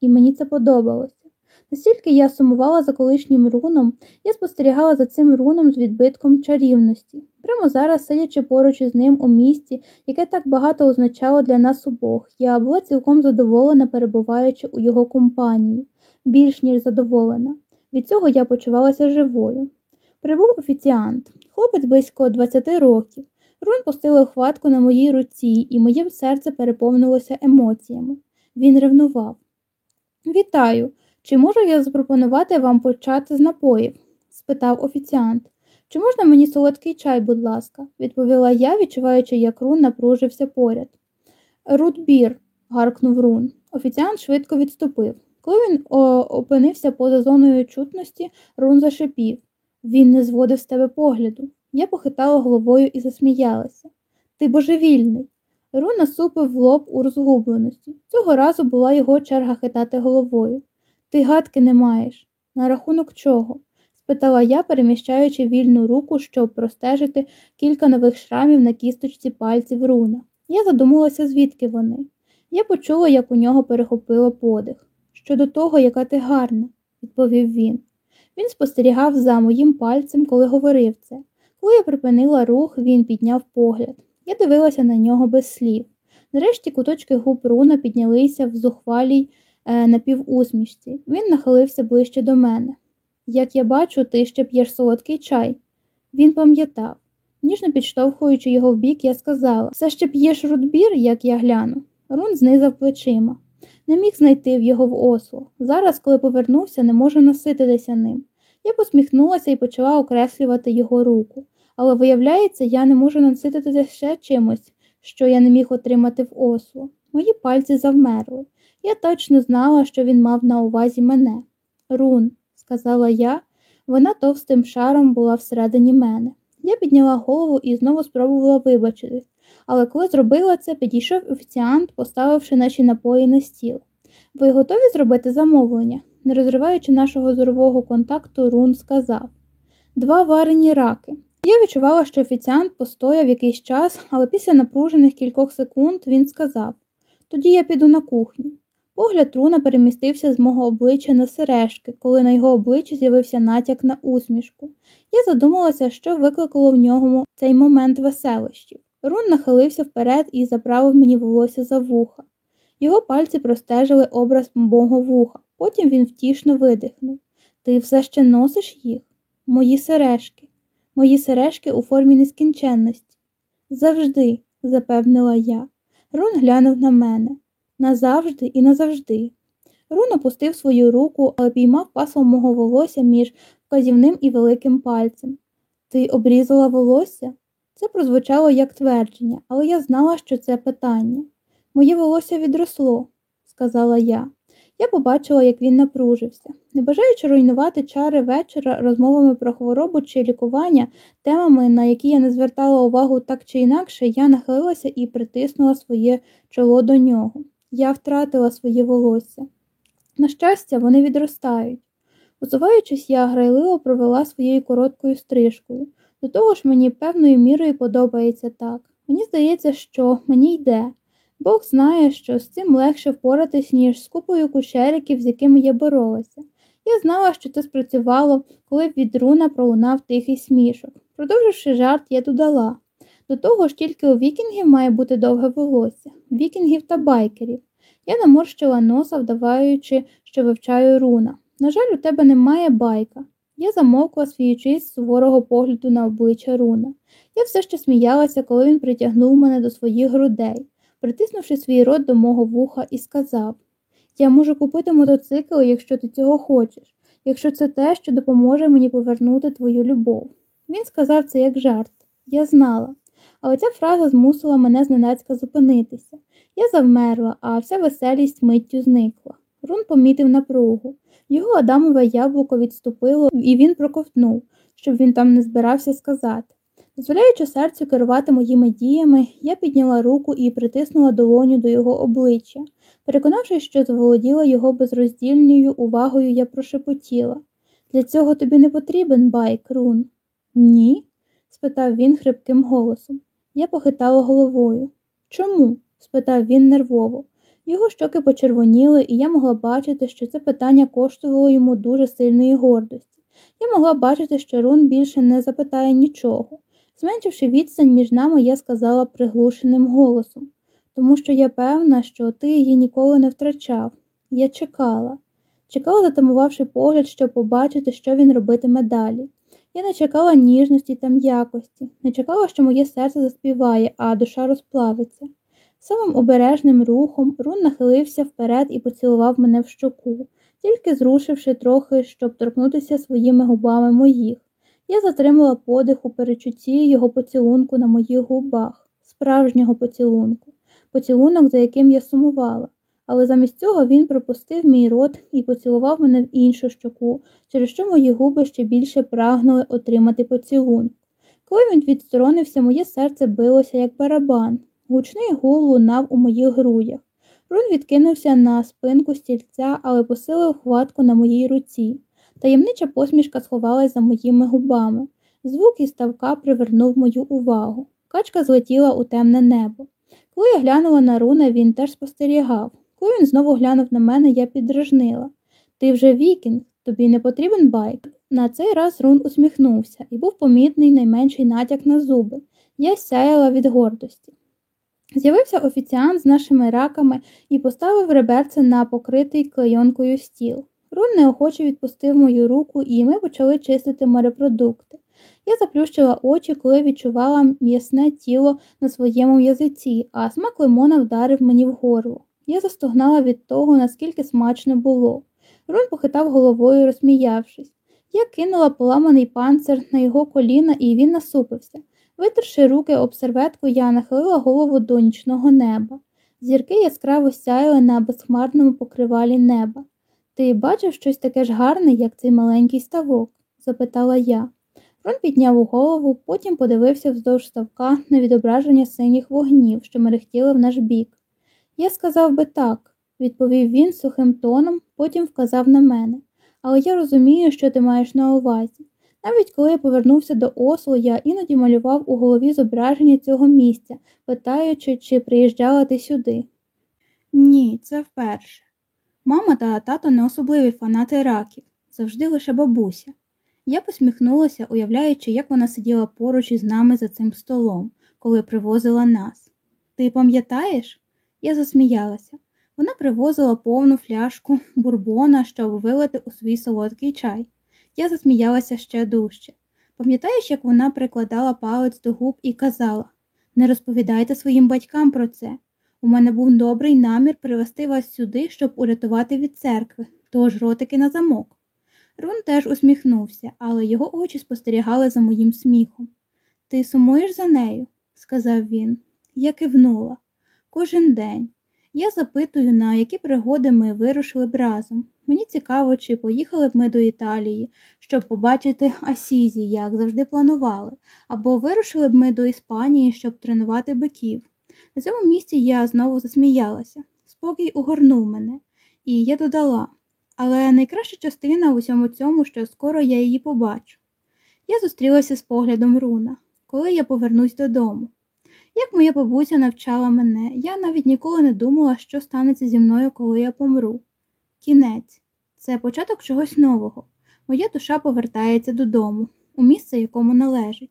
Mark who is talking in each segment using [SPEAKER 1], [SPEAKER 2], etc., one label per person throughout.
[SPEAKER 1] і мені це подобалося. Настільки я сумувала за колишнім руном, я спостерігала за цим руном з відбитком чарівності, прямо зараз, сидячи поруч із ним у місті, яке так багато означало для нас обох, я була цілком задоволена, перебуваючи у його компанії, більш ніж задоволена. Від цього я почувалася живою. Прибув офіціант, хлопець близько 20 років. Рун постилив хватку на моїй руці, і моє серце переповнилося емоціями. Він ревнував. Вітаю! Чи можу я запропонувати вам почати з напоїв? спитав офіціант. Чи можна мені солодкий чай, будь ласка, відповіла я, відчуваючи, як Рун напружився поряд. Рутбір, гаркнув Рун. Офіціант швидко відступив. Коли він опинився поза зоною чутності, Рун зашипів. Він не зводив з тебе погляду. Я похитала головою і засміялася. Ти божевільний. Рун насупив лоб у розгубленості. Цього разу була його черга хитати головою. Ти гадки не маєш. На рахунок чого? спитала я, переміщаючи вільну руку, щоб простежити кілька нових шрамів на кісточці пальців руна. Я задумалася, звідки вони. Я почула, як у нього перехопило подих. Щодо того, яка ти гарна, відповів він. Він спостерігав за моїм пальцем, коли говорив це. Коли я припинила рух, він підняв погляд. Я дивилася на нього без слів. Нарешті куточки губ руна піднялися в зухвалій е, напівусмішці. Він нахилився ближче до мене. Як я бачу, ти ще п'єш солодкий чай. Він пам'ятав. Ніжно підштовхуючи його в бік, я сказала все ще п'єш рудбір, як я гляну. Рун знизав плечима. Не міг знайти в його в осло. Зараз, коли повернувся, не можу насититися ним. Я посміхнулася і почала окреслювати його руку, але, виявляється, я не можу насититися ще чимось, що я не міг отримати в осло. Мої пальці завмерли. Я точно знала, що він мав на увазі мене. Рун, сказала я, вона товстим шаром була всередині мене. Я підняла голову і знову спробувала вибачитись, але коли зробила це, підійшов офіціант, поставивши наші напої на стіл. Ви готові зробити замовлення? Не розриваючи нашого зорового контакту, Рун сказав Два варені раки. Я відчувала, що офіціант постояв якийсь час, але після напружених кількох секунд він сказав Тоді я піду на кухню. Погляд Руна перемістився з мого обличчя на сережки, коли на його обличчі з'явився натяк на усмішку. Я задумалася, що викликало в ньому цей момент веселощів. Рун нахилився вперед і заправив мені волосся за вуха. Його пальці простежили образ мого вуха, потім він втішно видихнув. Ти все ще носиш їх? Мої сережки, мої сережки у формі нескінченності. Завжди, запевнила я. Рун глянув на мене. Назавжди і назавжди. Рун опустив свою руку, але піймав паслом мого волосся між вказівним і великим пальцем. Ти обрізала волосся? Це прозвучало як твердження, але я знала, що це питання. Моє волосся відросло, сказала я. Я побачила, як він напружився. Не бажаючи руйнувати чари вечора розмовами про хворобу чи лікування, темами, на які я не звертала увагу так чи інакше, я нахилилася і притиснула своє чоло до нього. Я втратила своє волосся. На щастя, вони відростають. Усуваючись, я грайливо провела своєю короткою стрижкою. До того ж, мені певною мірою подобається так. Мені здається, що мені йде. Бог знає, що з цим легше впоратись, ніж з купою кучериків, з якими я боролася. Я знала, що це спрацювало, коли від руна пролунав тихий смішок. Продовживши жарт, я додала до того ж тільки у вікінгів має бути довге волосся, вікінгів та байкерів. Я наморщила носа, вдаваючи, що вивчаю руна. На жаль, у тебе немає байка. Я замовкла, сміючись з суворого погляду на обличчя руна. Я все ще сміялася, коли він притягнув мене до своїх грудей, притиснувши свій рот до мого вуха, і сказав Я можу купити мотоцикл, якщо ти цього хочеш, якщо це те, що допоможе мені повернути твою любов. Він сказав це як жарт. Я знала. Але ця фраза змусила мене зненацька зупинитися. Я завмерла, а вся веселість миттю зникла. Рун помітив напругу. Його адамове яблуко відступило, і він проковтнув, щоб він там не збирався сказати. Дозволяючи серцю керувати моїми діями, я підняла руку і притиснула долоню до його обличчя. Переконавшись, що заволоділа його безроздільною увагою, я прошепотіла Для цього тобі не потрібен байк, Рун. Ні? спитав він хрипким голосом. Я похитала головою. Чому? спитав він нервово. Його щоки почервоніли, і я могла бачити, що це питання коштувало йому дуже сильної гордості. Я могла бачити, що Рун більше не запитає нічого. Зменшивши відстань між нами, я сказала приглушеним голосом, тому що я певна, що ти її ніколи не втрачав. Я чекала, чекала, затамувавши погляд, щоб побачити, що він робитиме далі. Я не чекала ніжності та м'якості, не чекала, що моє серце заспіває, а душа розплавиться. Самим обережним рухом Рун нахилився вперед і поцілував мене в щоку, тільки зрушивши трохи, щоб торкнутися своїми губами моїх. Я затримала подих у перечутті його поцілунку на моїх губах, справжнього поцілунку, поцілунок, за яким я сумувала. Але замість цього він пропустив мій рот і поцілував мене в іншу щоку, через що мої губи ще більше прагнули отримати поцілунок. Коли він відсторонився, моє серце билося, як барабан. Гучний гул лунав у моїх грудях. Рун відкинувся на спинку стільця, але посилив хватку на моїй руці. Таємнича посмішка сховалась за моїми губами. Звук із ставка привернув мою увагу. Качка злетіла у темне небо. Коли я глянула на руна, він теж спостерігав. Коли він знову глянув на мене, я підражнила. Ти вже вікінг, тобі не потрібен байк. На цей раз Рун усміхнувся і був помітний найменший натяк на зуби. Я сяяла від гордості. З'явився офіціант з нашими раками і поставив реберце на покритий клейонкою стіл. Рун неохоче відпустив мою руку, і ми почали чистити морепродукти. Я заплющила очі, коли відчувала м'ясне тіло на своєму язиці, а смак лимона вдарив мені в горло. Я застогнала від того, наскільки смачно було. Рун похитав головою, розсміявшись. Я кинула поламаний панцир на його коліна, і він насупився. Витерши руки об серветку, я нахилила голову до нічного неба. Зірки яскраво сяяли на безхмарному покривалі неба. Ти бачив щось таке ж гарне, як цей маленький ставок? запитала я. Рон підняв голову, потім подивився вздовж ставка на відображення синіх вогнів, що мерехтіли в наш бік. Я сказав би так, відповів він сухим тоном, потім вказав на мене. Але я розумію, що ти маєш на увазі. Навіть коли я повернувся до Осло, я іноді малював у голові зображення цього місця, питаючи, чи приїжджала ти сюди. Ні, це вперше. Мама та тато не особливі фанати раків, завжди лише бабуся. Я посміхнулася, уявляючи, як вона сиділа поруч із нами за цим столом, коли привозила нас. Ти пам'ятаєш? Я засміялася. Вона привозила повну фляжку бурбона, щоб вилити у свій солодкий чай. Я засміялася ще дужче. Пам'ятаєш, як вона прикладала палець до губ і казала не розповідайте своїм батькам про це. У мене був добрий намір привести вас сюди, щоб урятувати від церкви, тож ротики на замок. Рун теж усміхнувся, але його очі спостерігали за моїм сміхом. Ти сумуєш за нею? сказав він. Я кивнула. Кожен день. Я запитую, на які пригоди ми вирушили б разом. Мені цікаво, чи поїхали б ми до Італії, щоб побачити Асізі, як завжди планували, або вирушили б ми до Іспанії, щоб тренувати биків. На цьому місці я знову засміялася. Спокій угорнув мене, і я додала. Але найкраща частина у всьому цьому, що скоро я її побачу. Я зустрілася з поглядом Руна, коли я повернусь додому. Як моя бабуся навчала мене, я навіть ніколи не думала, що станеться зі мною, коли я помру. Кінець це початок чогось нового. Моя душа повертається додому, у місце, якому належить.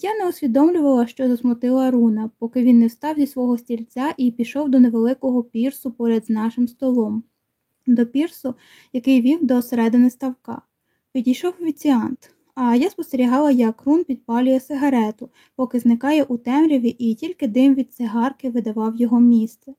[SPEAKER 1] Я не усвідомлювала, що засмутила руна, поки він не встав зі свого стільця і пішов до невеликого пірсу поряд з нашим столом, до пірсу, який вів до середини ставка. Підійшов офіціант, а я спостерігала, як рун підпалює сигарету, поки зникає у темряві, і тільки дим від цигарки видавав його місце.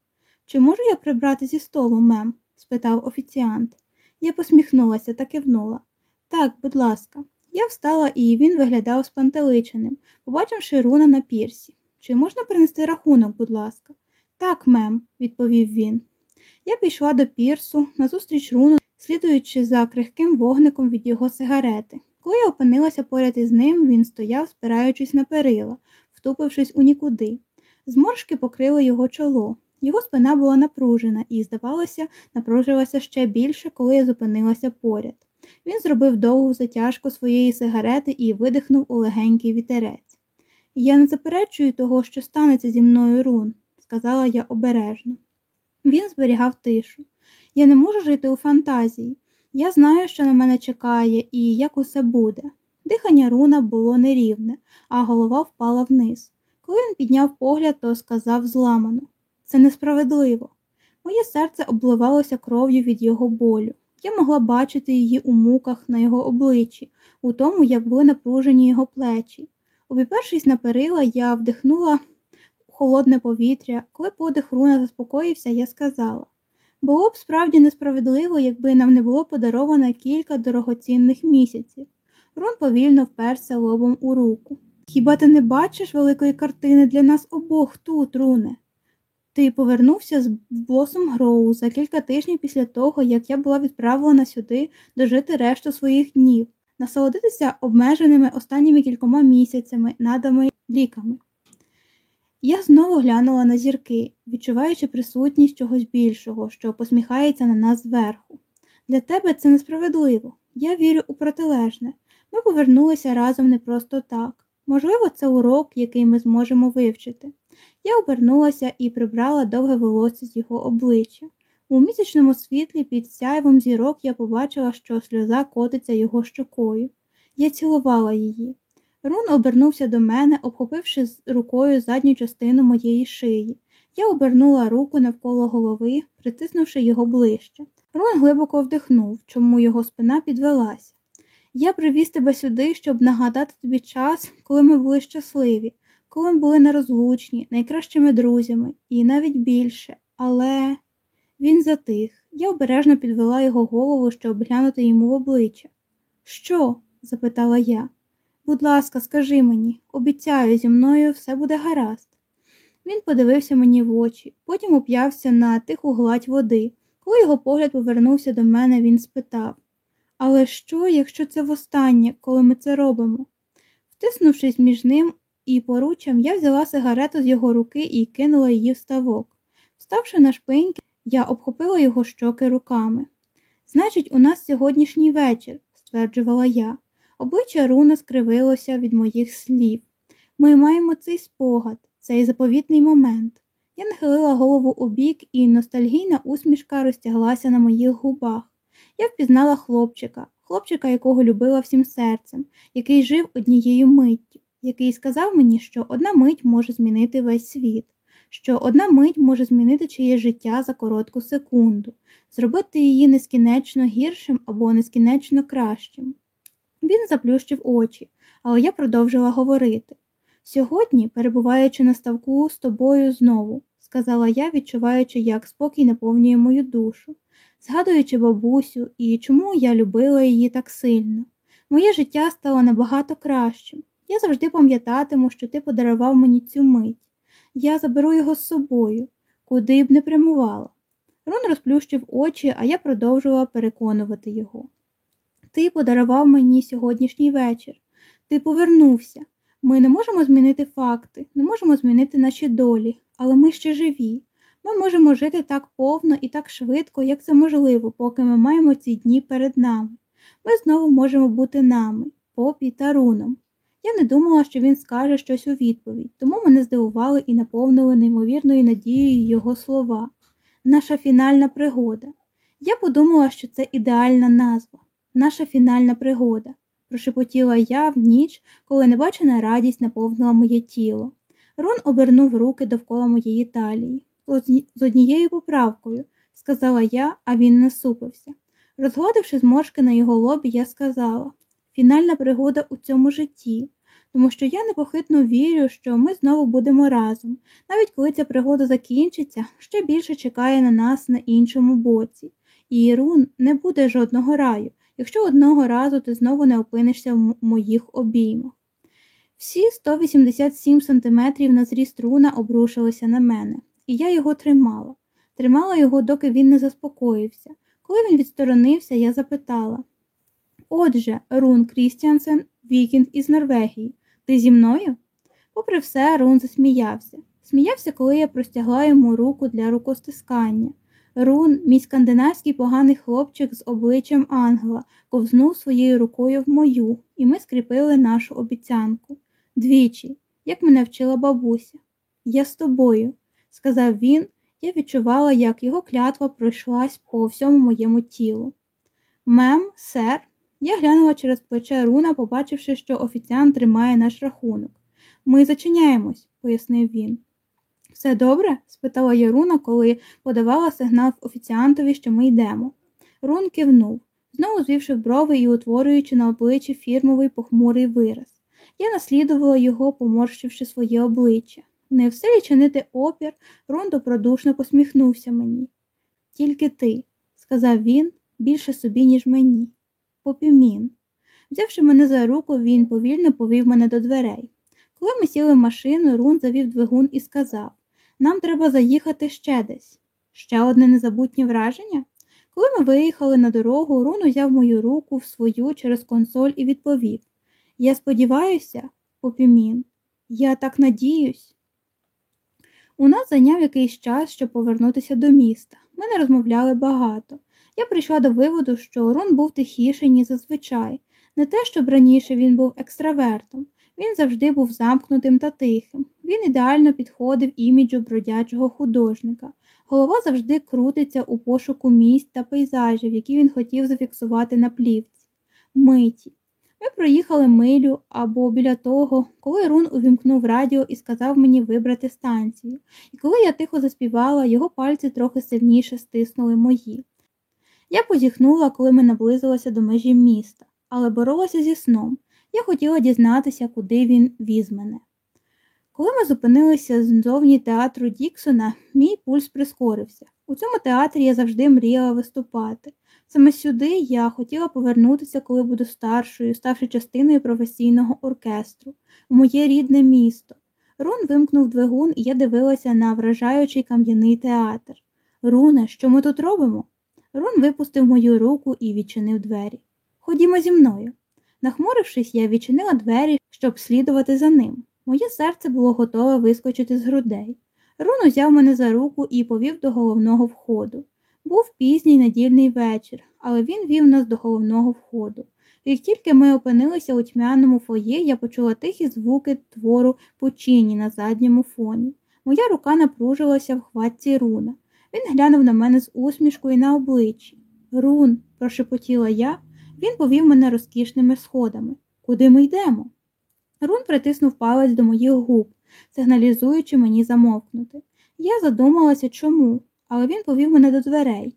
[SPEAKER 1] Чи можу я прибрати зі столу, мем? спитав офіціант. Я посміхнулася та кивнула. Так, будь ласка. Я встала, і він виглядав спантеличеним, побачивши руна на пірсі. Чи можна принести рахунок, будь ласка? Так, мем, відповів він. Я пішла до пірсу, назустріч руну, слідуючи за крихким вогником від його сигарети. Коли я опинилася поряд із ним, він стояв, спираючись на перила, втупившись у нікуди. Зморшки покрили його чоло. Його спина була напружена і, здавалося, напружилася ще більше, коли я зупинилася поряд. Він зробив довгу затяжку своєї сигарети і видихнув у легенький вітерець. Я не заперечую того, що станеться зі мною рун, сказала я обережно. Він зберігав тишу. Я не можу жити у фантазії. Я знаю, що на мене чекає і як усе буде. Дихання руна було нерівне, а голова впала вниз. Коли він підняв погляд, то сказав зламано це несправедливо. Моє серце обливалося кров'ю від його болю. Я могла бачити її у муках на його обличчі, у тому, як були напружені його плечі. Обіпершись на перила, я вдихнула холодне повітря. Коли подих руна заспокоївся, я сказала було б справді несправедливо, якби нам не було подаровано кілька дорогоцінних місяців. Рун повільно вперся лобом у руку. Хіба ти не бачиш великої картини для нас обох тут, Руне? Ти повернувся з Блосом Гроу за кілька тижнів після того, як я була відправлена сюди дожити решту своїх днів, насолодитися обмеженими останніми кількома місяцями, надами ліками. Я знову глянула на зірки, відчуваючи присутність чогось більшого, що посміхається на нас зверху. Для тебе це несправедливо. Я вірю у протилежне. Ми повернулися разом не просто так. Можливо, це урок, який ми зможемо вивчити. Я обернулася і прибрала довге волосся з його обличчя. У місячному світлі під сяйвом зірок я побачила, що сльоза котиться його щокою. Я цілувала її. Рун обернувся до мене, обхопивши рукою задню частину моєї шиї. Я обернула руку навколо голови, притиснувши його ближче. Рун глибоко вдихнув, чому його спина підвелася. Я привіз тебе сюди, щоб нагадати тобі час, коли ми були щасливі, коли ми були нерозлучні, найкращими друзями, і навіть більше. Але він затих. Я обережно підвела його голову, щоб глянути йому в обличчя. Що? запитала я. Будь ласка, скажи мені, обіцяю, зі мною все буде гаразд. Він подивився мені в очі, потім уп'явся на тиху гладь води. Коли його погляд повернувся до мене, він спитав Але що, якщо це востаннє, коли ми це робимо? Втиснувшись між ним і поруччям, я взяла сигарету з його руки і кинула її в ставок. Вставши на шпиньки, я обхопила його щоки руками. Значить, у нас сьогоднішній вечір, стверджувала я. Обличчя Руна скривилося від моїх слів. Ми маємо цей спогад, цей заповітний момент. Я нахилила голову у бік, і ностальгійна усмішка розтяглася на моїх губах. Я впізнала хлопчика, хлопчика, якого любила всім серцем, який жив однією миттю, який сказав мені, що одна мить може змінити весь світ, що одна мить може змінити чиє життя за коротку секунду, зробити її нескінечно гіршим або нескінечно кращим. Він заплющив очі, але я продовжила говорити. Сьогодні, перебуваючи на ставку з тобою знову, сказала я, відчуваючи, як спокій наповнює мою душу, згадуючи бабусю і чому я любила її так сильно. Моє життя стало набагато кращим. Я завжди пам'ятатиму, що ти подарував мені цю мить. Я заберу його з собою, куди б не прямувала. Рон розплющив очі, а я продовжувала переконувати його. Ти подарував мені сьогоднішній вечір. Ти повернувся. Ми не можемо змінити факти, не можемо змінити наші долі, але ми ще живі. Ми можемо жити так повно і так швидко, як це можливо, поки ми маємо ці дні перед нами. Ми знову можемо бути нами, попі та руном. Я не думала, що він скаже щось у відповідь, тому мене здивували і наповнили неймовірною надією його слова. Наша фінальна пригода. Я подумала, що це ідеальна назва наша фінальна пригода, прошепотіла я в ніч, коли небачена радість наповнила моє тіло. Рон обернув руки довкола моєї талії. З однією поправкою, сказала я, а він насупився. Розгладивши зморшки на його лобі, я сказала фінальна пригода у цьому житті, тому що я непохитно вірю, що ми знову будемо разом. Навіть коли ця пригода закінчиться, ще більше чекає на нас на іншому боці. І Рун не буде жодного раю, якщо одного разу ти знову не опинишся в моїх обіймах. Всі 187 сантиметрів на зріст руна обрушилися на мене, і я його тримала. Тримала його, доки він не заспокоївся. Коли він відсторонився, я запитала Отже, Рун Крістіансен, Вікінг із Норвегії, ти зі мною? Попри все, Рун засміявся. Сміявся, коли я простягла йому руку для рукостискання. Рун, мій скандинавський поганий хлопчик з обличчям ангела, ковзнув своєю рукою в мою, і ми скріпили нашу обіцянку. Двічі, як мене вчила бабуся. Я з тобою, сказав він, Я відчувала, як його клятва пройшлась по всьому моєму тілу. Мем, сер, я глянула через плече руна, побачивши, що офіціант тримає наш рахунок. Ми зачиняємось, пояснив він. Все добре? спитала я руна, коли подавала сигнал офіціантові, що ми йдемо. Рун кивнув, знову звівши брови і утворюючи на обличчі фірмовий похмурий вираз. Я наслідувала його, поморщивши своє обличчя. Не в силі чинити опір, Рун добродушно посміхнувся мені. Тільки ти, сказав він, більше собі, ніж мені. Попімін. Взявши мене за руку, він повільно повів мене до дверей. Коли ми сіли в машину, Рун завів двигун і сказав нам треба заїхати ще десь. Ще одне незабутнє враження. Коли ми виїхали на дорогу, Рун узяв мою руку в свою через консоль і відповів Я сподіваюся, попімін, я так надіюсь. У нас зайняв якийсь час, щоб повернутися до міста. Ми не розмовляли багато. Я прийшла до виводу, що Рун був тихіший, ніж зазвичай. Не те, щоб раніше він був екстравертом. Він завжди був замкнутим та тихим. Він ідеально підходив іміджу бродячого художника. Голова завжди крутиться у пошуку місць та пейзажів, які він хотів зафіксувати на плівці. Миті. Ми проїхали милю або біля того, коли Рун увімкнув радіо і сказав мені вибрати станцію. І коли я тихо заспівала, його пальці трохи сильніше стиснули мої. Я позіхнула, коли ми наблизилися до межі міста, але боролася зі сном. Я хотіла дізнатися, куди він віз мене. Коли ми зупинилися ззовні театру Діксона, мій пульс прискорився. У цьому театрі я завжди мріяла виступати. Саме сюди я хотіла повернутися, коли буду старшою, ставши частиною професійного оркестру, моє рідне місто. Рун вимкнув двигун, і я дивилася на вражаючий кам'яний театр. Руне, що ми тут робимо? Рун випустив мою руку і відчинив двері. Ходімо зі мною. Нахмурившись, я відчинила двері, щоб слідувати за ним. Моє серце було готове вискочити з грудей. Рун узяв мене за руку і повів до головного входу. Був пізній недільний вечір, але він вів нас до головного входу. Як тільки ми опинилися у тьмяному фоє, я почула тихі звуки твору Пучині на задньому фоні. Моя рука напружилася в хватці руна. Він глянув на мене з усмішкою на обличчі. Рун, прошепотіла я, він повів мене розкішними сходами. Куди ми йдемо? Рун притиснув палець до моїх губ, сигналізуючи мені замовкнути. Я задумалася чому, але він повів мене до дверей.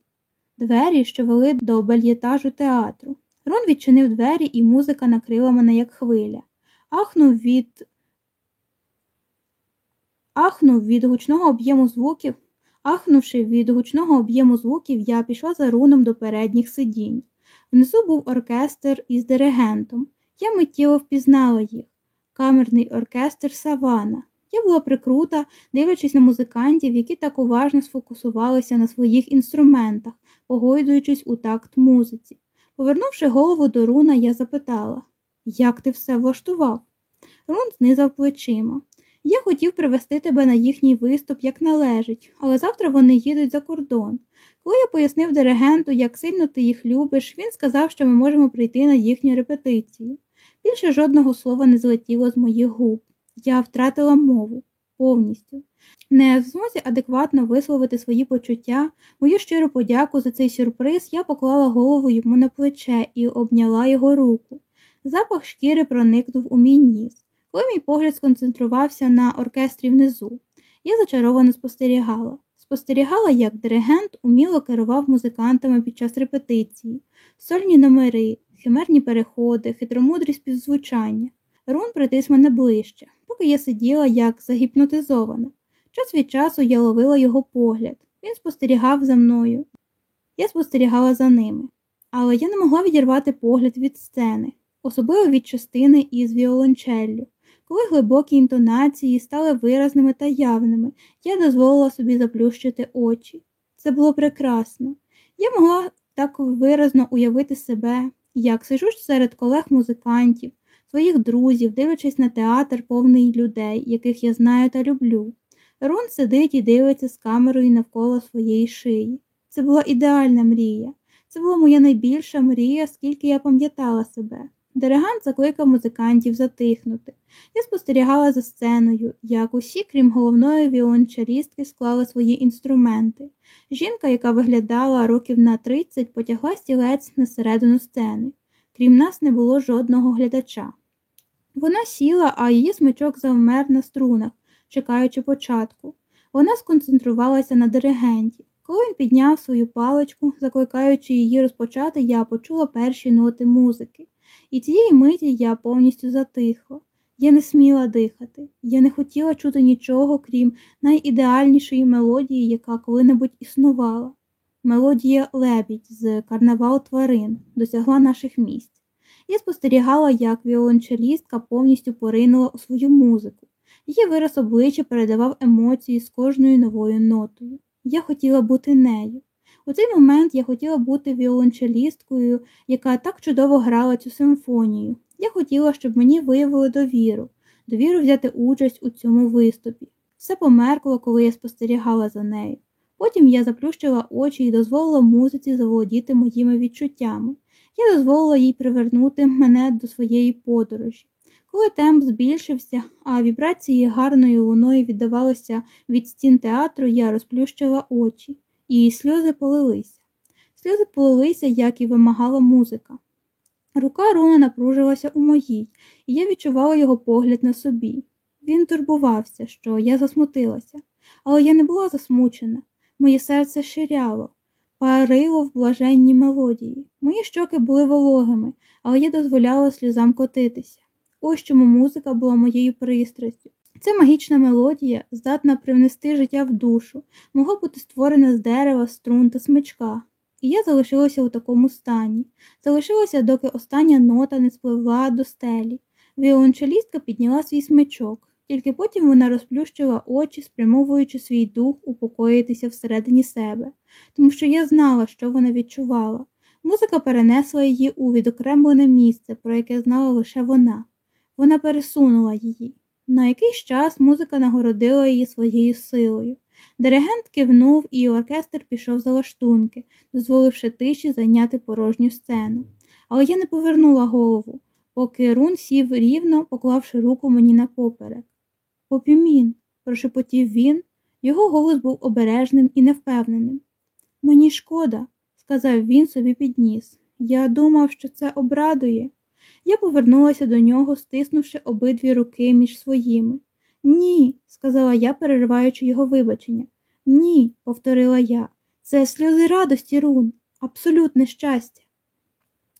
[SPEAKER 1] Двері, що вели до бельєтажу театру. Рун відчинив двері, і музика накрила мене, як хвиля. Ахнув від Ахнув від гучного об'єму звуків. Ахнувши від гучного об'єму звуків, я пішла за руном до передніх сидінь. Внизу був оркестр із диригентом. Я миттєво впізнала їх. Камерний оркестр Савана. Я була прикрута, дивлячись на музикантів, які так уважно сфокусувалися на своїх інструментах, погойдуючись у такт музиці. Повернувши голову до руна, я запитала Як ти все влаштував? Рун знизав плечима. Я хотів привезти тебе на їхній виступ, як належить, але завтра вони їдуть за кордон. Коли я пояснив диригенту, як сильно ти їх любиш, він сказав, що ми можемо прийти на їхню репетицію. Більше жодного слова не злетіло з моїх губ. Я втратила мову повністю. Не в змозі адекватно висловити свої почуття, мою щиру подяку за цей сюрприз я поклала голову йому на плече і обняла його руку. Запах шкіри проникнув у мій ніс. Коли мій погляд сконцентрувався на оркестрі внизу, я зачаровано спостерігала. Спостерігала, як диригент уміло керував музикантами під час репетиції, сольні номери, химерні переходи, хитромудрі співзвучання. Рун притис мене ближче, поки я сиділа як загіпнотизована. Час від часу я ловила його погляд. Він спостерігав за мною. Я спостерігала за ними. Але я не могла відірвати погляд від сцени, особливо від частини із віолончеллю. Коли глибокі інтонації стали виразними та явними, я дозволила собі заплющити очі. Це було прекрасно. Я могла так виразно уявити себе, як сижу серед колег-музикантів, своїх друзів, дивлячись на театр повний людей, яких я знаю та люблю. Рон сидить і дивиться з камерою навколо своєї шиї. Це була ідеальна мрія. Це була моя найбільша мрія, скільки я пам'ятала себе. Диригент закликав музикантів затихнути. Я спостерігала за сценою, як усі, крім головної віолончелістки, склали свої інструменти. Жінка, яка виглядала років на 30, потягла стілець на середину сцени. Крім нас, не було жодного глядача. Вона сіла, а її смичок завмер на струнах, чекаючи початку. Вона сконцентрувалася на диригенті. Коли він підняв свою паличку, закликаючи її розпочати, я почула перші ноти музики. І цієї миті я повністю затихла. Я не сміла дихати, я не хотіла чути нічого, крім найідеальнішої мелодії, яка коли-небудь існувала. Мелодія лебідь з карнавал тварин досягла наших місць. Я спостерігала, як віолончелістка повністю поринула у свою музику. Її вираз обличчя передавав емоції з кожною новою нотою. Я хотіла бути нею. У цей момент я хотіла бути віолончелісткою, яка так чудово грала цю симфонію. Я хотіла, щоб мені виявили довіру, довіру взяти участь у цьому виступі. Все померкло, коли я спостерігала за нею. Потім я заплющила очі і дозволила музиці заволодіти моїми відчуттями. Я дозволила їй привернути мене до своєї подорожі. Коли темп збільшився, а вібрації гарною луною віддавалися від стін театру, я розплющила очі, і сльози полилися. Сльози полилися, як і вимагала музика. Рука Руна напружилася у моїй, і я відчувала його погляд на собі. Він турбувався, що я засмутилася, але я не була засмучена. Моє серце ширяло, парило в блаженній мелодії. Мої щоки були вологими, але я дозволяла сльозам котитися. Ось чому музика була моєю пристрастю. Ця магічна мелодія здатна привнести життя в душу, могла бути створена з дерева, струн та смичка. І я залишилася у такому стані, залишилася, доки остання нота не спливла до стелі. Віолончелістка підняла свій смичок, тільки потім вона розплющила очі, спрямовуючи свій дух упокоїтися всередині себе, тому що я знала, що вона відчувала. Музика перенесла її у відокремлене місце, про яке знала лише вона. Вона пересунула її. На якийсь час музика нагородила її своєю силою. Диригент кивнув, і оркестр пішов за лаштунки, дозволивши тиші зайняти порожню сцену. Але я не повернула голову, поки Рун сів рівно, поклавши руку мені на поперек. Попімін, прошепотів він, його голос був обережним і невпевненим. Мені шкода, сказав він собі підніс. Я думав, що це обрадує. Я повернулася до нього, стиснувши обидві руки між своїми. Ні, сказала я, перериваючи його вибачення. Ні, повторила я. Це сльози радості, Рун, абсолютне щастя.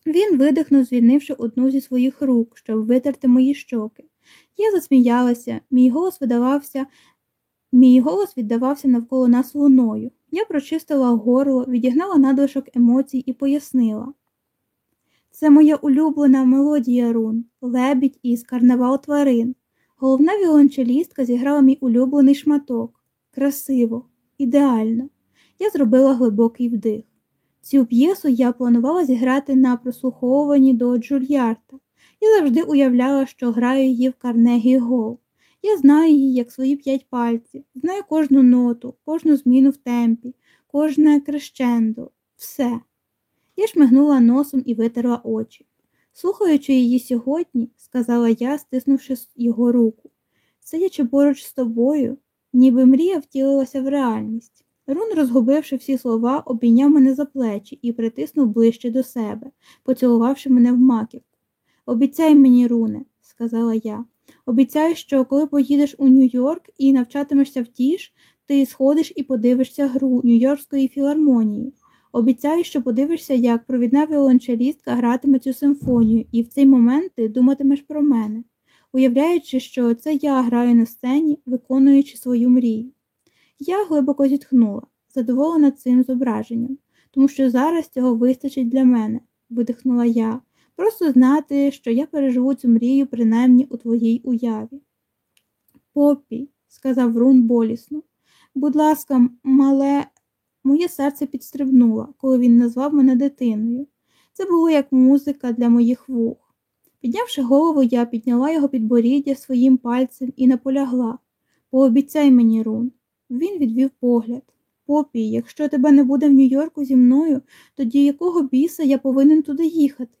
[SPEAKER 1] Він видихнув, звільнивши одну зі своїх рук, щоб витерти мої щоки. Я засміялася, мій голос видавався, мій голос віддавався навколо нас луною. Я прочистила горло, відігнала надлишок емоцій і пояснила. Це моя улюблена мелодія рун, лебідь із карнавал тварин. Головна віолончелістка зіграла мій улюблений шматок. Красиво, ідеально. Я зробила глибокий вдих. Цю п'єсу я планувала зіграти на прослуховуванні до Джульярта. Я завжди уявляла, що граю її в Карнегі Гол. Я знаю її як свої п'ять пальців, знаю кожну ноту, кожну зміну в темпі, кожне крещендо, все. Я шмигнула носом і витерла очі. Слухаючи її сьогодні, сказала я, стиснувши його руку, сидячи поруч з тобою, ніби мрія втілилася в реальність. Рун, розгубивши всі слова, обійняв мене за плечі і притиснув ближче до себе, поцілувавши мене в маківку. Обіцяй мені, Руне, сказала я. Обіцяю, що коли поїдеш у Нью-Йорк і навчатимешся в тіш, ти сходиш і подивишся гру Нью-Йоркської філармонії. Обіцяю, що подивишся, як провідна віолончелістка гратиме цю симфонію, і в цей момент ти думатимеш про мене, уявляючи, що це я граю на сцені, виконуючи свою мрію. Я глибоко зітхнула, задоволена цим зображенням, тому що зараз цього вистачить для мене, видихнула я, просто знати, що я переживу цю мрію принаймні у твоїй уяві. Попі, сказав Рун болісно, будь ласка, мале. Моє серце підстрибнуло, коли він назвав мене дитиною. Це було як музика для моїх вух. Піднявши голову, я підняла його підборіддя своїм пальцем і наполягла Пообіцяй мені, Рун. Він відвів погляд. Попі, якщо тебе не буде в Нью-Йорку зі мною, тоді якого біса я повинен туди їхати?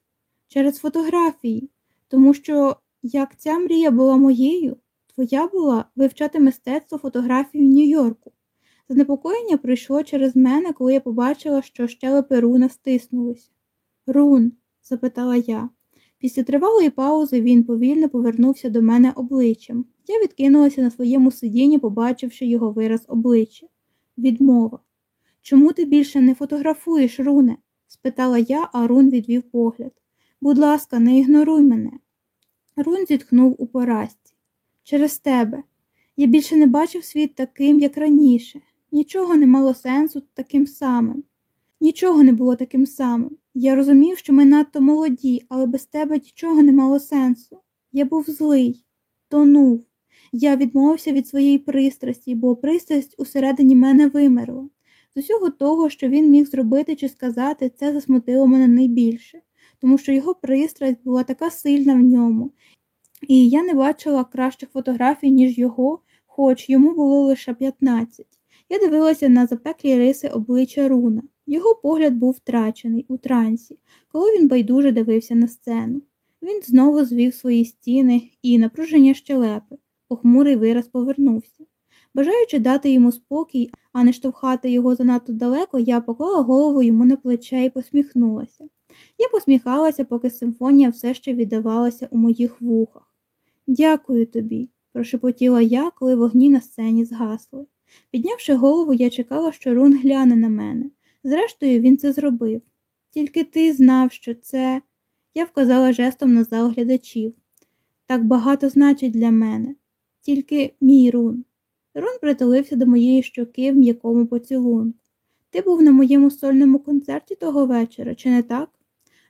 [SPEAKER 1] через фотографії, тому що як ця мрія була моєю, твоя була вивчати мистецтво фотографії в Нью-Йорку. Занепокоєння прийшло через мене, коли я побачила, що щелепи руна стиснулися. Рун? запитала я. Після тривалої паузи він повільно повернувся до мене обличчям. Я відкинулася на своєму сидінні, побачивши його вираз обличчя. Відмова. Чому ти більше не фотографуєш, Руне? спитала я, а Рун відвів погляд. Будь ласка, не ігноруй мене. Рун зітхнув у поразці. Через тебе. Я більше не бачив світ таким, як раніше. Нічого не мало сенсу таким самим. Нічого не було таким самим. Я розумів, що ми надто молоді, але без тебе нічого не мало сенсу. Я був злий, тонув. Я відмовився від своєї пристрасті, бо пристрасть усередині мене вимерла. З усього того, що він міг зробити чи сказати, це засмутило мене найбільше, тому що його пристрасть була така сильна в ньому, і я не бачила кращих фотографій, ніж його, хоч йому було лише 15. Я дивилася на запеклі риси обличчя Руна. Його погляд був втрачений у трансі, коли він байдуже дивився на сцену. Він знову звів свої стіни і напруження щелепи. Похмурий вираз повернувся. Бажаючи дати йому спокій, а не штовхати його занадто далеко, я поклала голову йому на плече і посміхнулася. Я посміхалася, поки симфонія все ще віддавалася у моїх вухах. Дякую тобі, прошепотіла я, коли вогні на сцені згасли. Піднявши голову, я чекала, що Рун гляне на мене. Зрештою, він це зробив. Тільки ти знав, що це. Я вказала жестом на зал глядачів. Так багато значить для мене. Тільки мій Рун. Рун притулився до моєї щоки в м'якому поцілунку. Ти був на моєму сольному концерті того вечора, чи не так?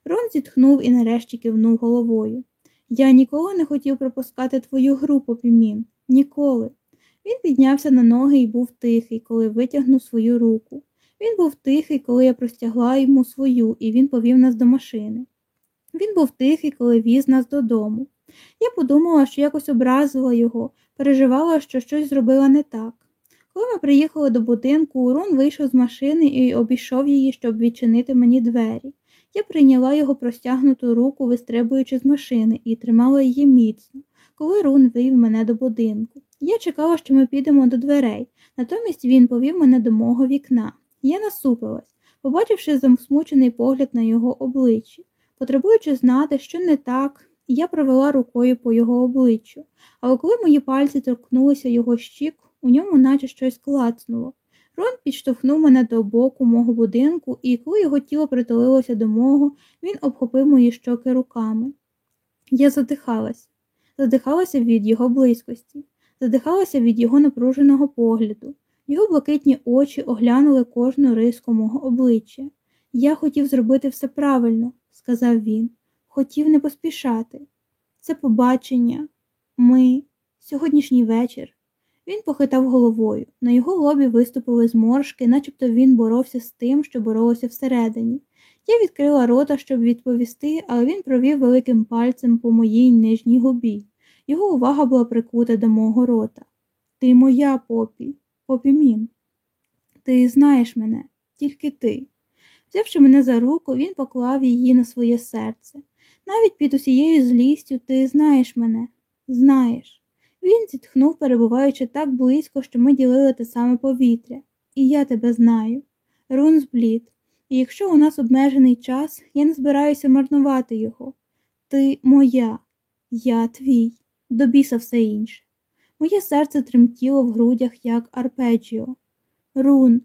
[SPEAKER 1] Рон зітхнув і нарешті кивнув головою. Я ніколи не хотів пропускати твою групу, Пімін. Ніколи. Він піднявся на ноги і був тихий, коли витягнув свою руку. Він був тихий, коли я простягла йому свою, і він повів нас до машини. Він був тихий, коли віз нас додому. Я подумала, що якось образила його, переживала, що щось зробила не так. Коли ми приїхали до будинку, Урон вийшов з машини і обійшов її, щоб відчинити мені двері. Я прийняла його простягнуту руку, вистрибуючи з машини, і тримала її міцно, коли Рун вивів мене до будинку. Я чекала, що ми підемо до дверей, натомість він повів мене до мого вікна. Я насупилась, побачивши засмучений погляд на його обличчі. Потребуючи знати, що не так, я провела рукою по його обличчю, але коли мої пальці торкнулися його щік, у ньому наче щось клацнуло. Рон підштовхнув мене до боку мого будинку, і коли його тіло притулилося до мого, він обхопив мої щоки руками. Я задихалась, задихалася від його близькості, задихалася від його напруженого погляду. Його блакитні очі оглянули кожну риску мого обличчя. Я хотів зробити все правильно, сказав він, хотів не поспішати. Це побачення, ми, сьогоднішній вечір. Він похитав головою. На його лобі виступили зморшки, начебто він боровся з тим, що боролося всередині. Я відкрила рота, щоб відповісти, але він провів великим пальцем по моїй нижній губі. Його увага була прикута до мого рота. Ти моя попі, попі мін. Ти знаєш мене, тільки ти. Взявши мене за руку, він поклав її на своє серце. Навіть під усією злістю ти знаєш мене, знаєш. Він зітхнув, перебуваючи так близько, що ми ділили те саме повітря. І я тебе знаю. Рун зблід. І якщо у нас обмежений час, я не збираюся марнувати його. Ти моя, я твій, до біса все інше. Моє серце тремтіло в грудях, як арпеджіо. Рун,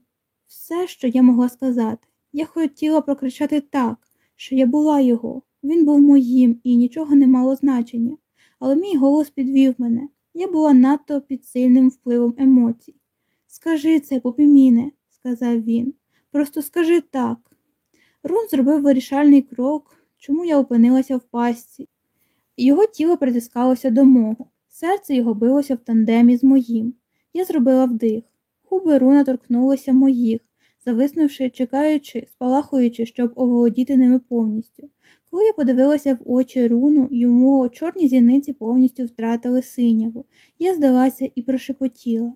[SPEAKER 1] все, що я могла сказати. Я хотіла прокричати так, що я була його. Він був моїм і нічого не мало значення, але мій голос підвів мене. Я була надто під сильним впливом емоцій. Скажи це, попіміне, сказав він. Просто скажи так. Рун зробив вирішальний крок, чому я опинилася в пастці. Його тіло притискалося до мого, серце його билося в тандемі з моїм. Я зробила вдих. Губи руна торкнулися моїх, зависнувши, чекаючи, спалахуючи, щоб оволодіти ними повністю. Коли я подивилася в очі руну, йому чорні зіниці повністю втратили синяву. Я здалася і прошепотіла.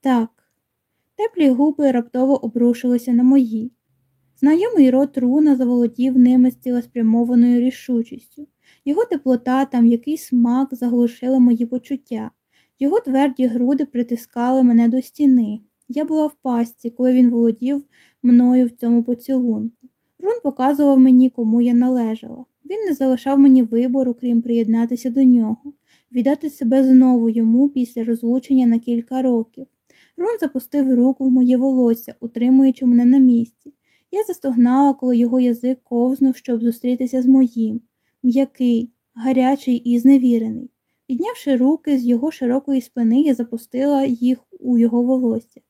[SPEAKER 1] Так. Теплі губи раптово обрушилися на мої. Знайомий рот руна заволодів ними з цілеспрямованою рішучістю. Його теплота та м'який смак заглушили мої почуття. Його тверді груди притискали мене до стіни. Я була в пастці, коли він володів мною в цьому поцілунку. Рун показував мені, кому я належала. Він не залишав мені вибору, крім приєднатися до нього, віддати себе знову йому після розлучення на кілька років. Рун запустив руку в моє волосся, утримуючи мене на місці. Я застогнала, коли його язик ковзнув, щоб зустрітися з моїм, м'який, гарячий і зневірений. Піднявши руки з його широкої спини, я запустила їх у його волосся.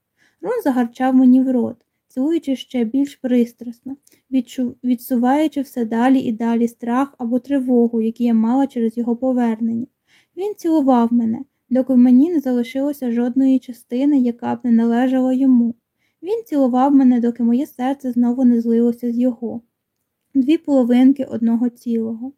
[SPEAKER 1] Рун загарчав мені в рот, цілуючи ще більш пристрасно, відсуваючи все далі і далі страх або тривогу, які я мала через його повернення. Він цілував мене, доки в мені не залишилося жодної частини, яка б не належала йому. Він цілував мене, доки моє серце знову не злилося з його. Дві половинки одного цілого.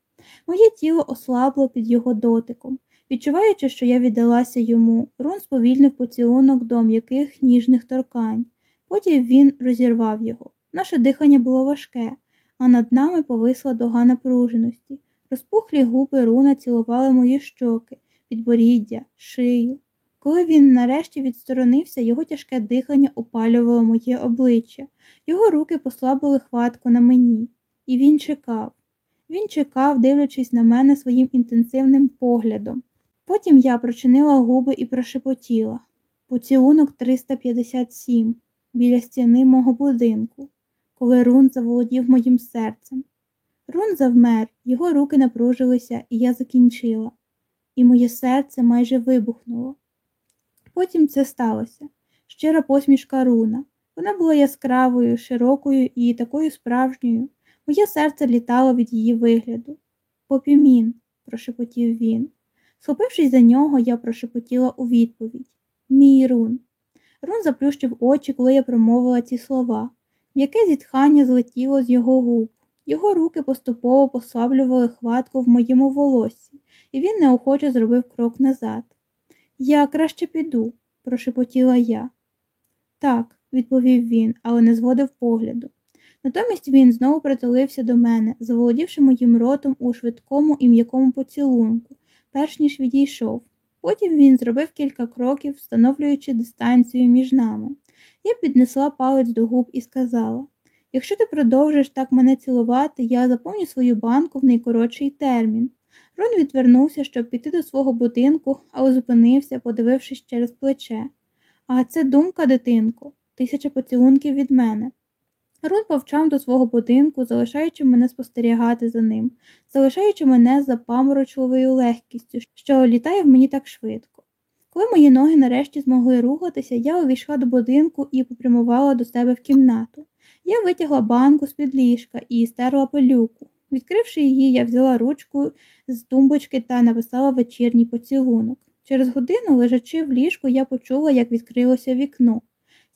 [SPEAKER 1] Моє тіло ослабло під його дотиком. Відчуваючи, що я віддалася йому, Рун сповільнив поцілунок до м'яких ніжних торкань. Потім він розірвав його. Наше дихання було важке, а над нами повисла дога напруженості. Розпухлі губи руна цілували мої щоки, підборіддя, шию. Коли він нарешті відсторонився, його тяжке дихання опалювало моє обличчя, його руки послабили хватку на мені, і він чекав. Він чекав, дивлячись на мене своїм інтенсивним поглядом. Потім я прочинила губи і прошепотіла поцілунок 357 біля стіни мого будинку, коли Рун заволодів моїм серцем. Рун завмер, його руки напружилися, і я закінчила, і моє серце майже вибухнуло. Потім це сталося. Щира посмішка руна. Вона була яскравою, широкою і такою справжньою. Моє серце літало від її вигляду. Попімін, прошепотів він. Схопившись за нього, я прошепотіла у відповідь Мій рун. Рун заплющив очі, коли я промовила ці слова. М'яке зітхання злетіло з його губ. Його руки поступово послаблювали хватку в моєму волоссі, і він неохоче зробив крок назад. Я краще піду, прошепотіла я. Так, відповів він, але не зводив погляду. Натомість він знову притулився до мене, заволодівши моїм ротом у швидкому і м'якому поцілунку, перш ніж відійшов. Потім він зробив кілька кроків, встановлюючи дистанцію між нами. Я піднесла палець до губ і сказала якщо ти продовжиш так мене цілувати, я заповню свою банку в найкоротший термін. Рон відвернувся, щоб піти до свого будинку, але зупинився, подивившись через плече. А це думка, дитинко, тисяча поцілунків від мене. Рун повчав до свого будинку, залишаючи мене спостерігати за ним, залишаючи мене за паморочливою легкістю, що літає в мені так швидко. Коли мої ноги нарешті змогли рухатися, я увійшла до будинку і попрямувала до себе в кімнату. Я витягла банку з під ліжка і стерла пилюку. Відкривши її, я взяла ручку з тумбочки та написала вечірній поцілунок. Через годину, лежачи в ліжку, я почула, як відкрилося вікно.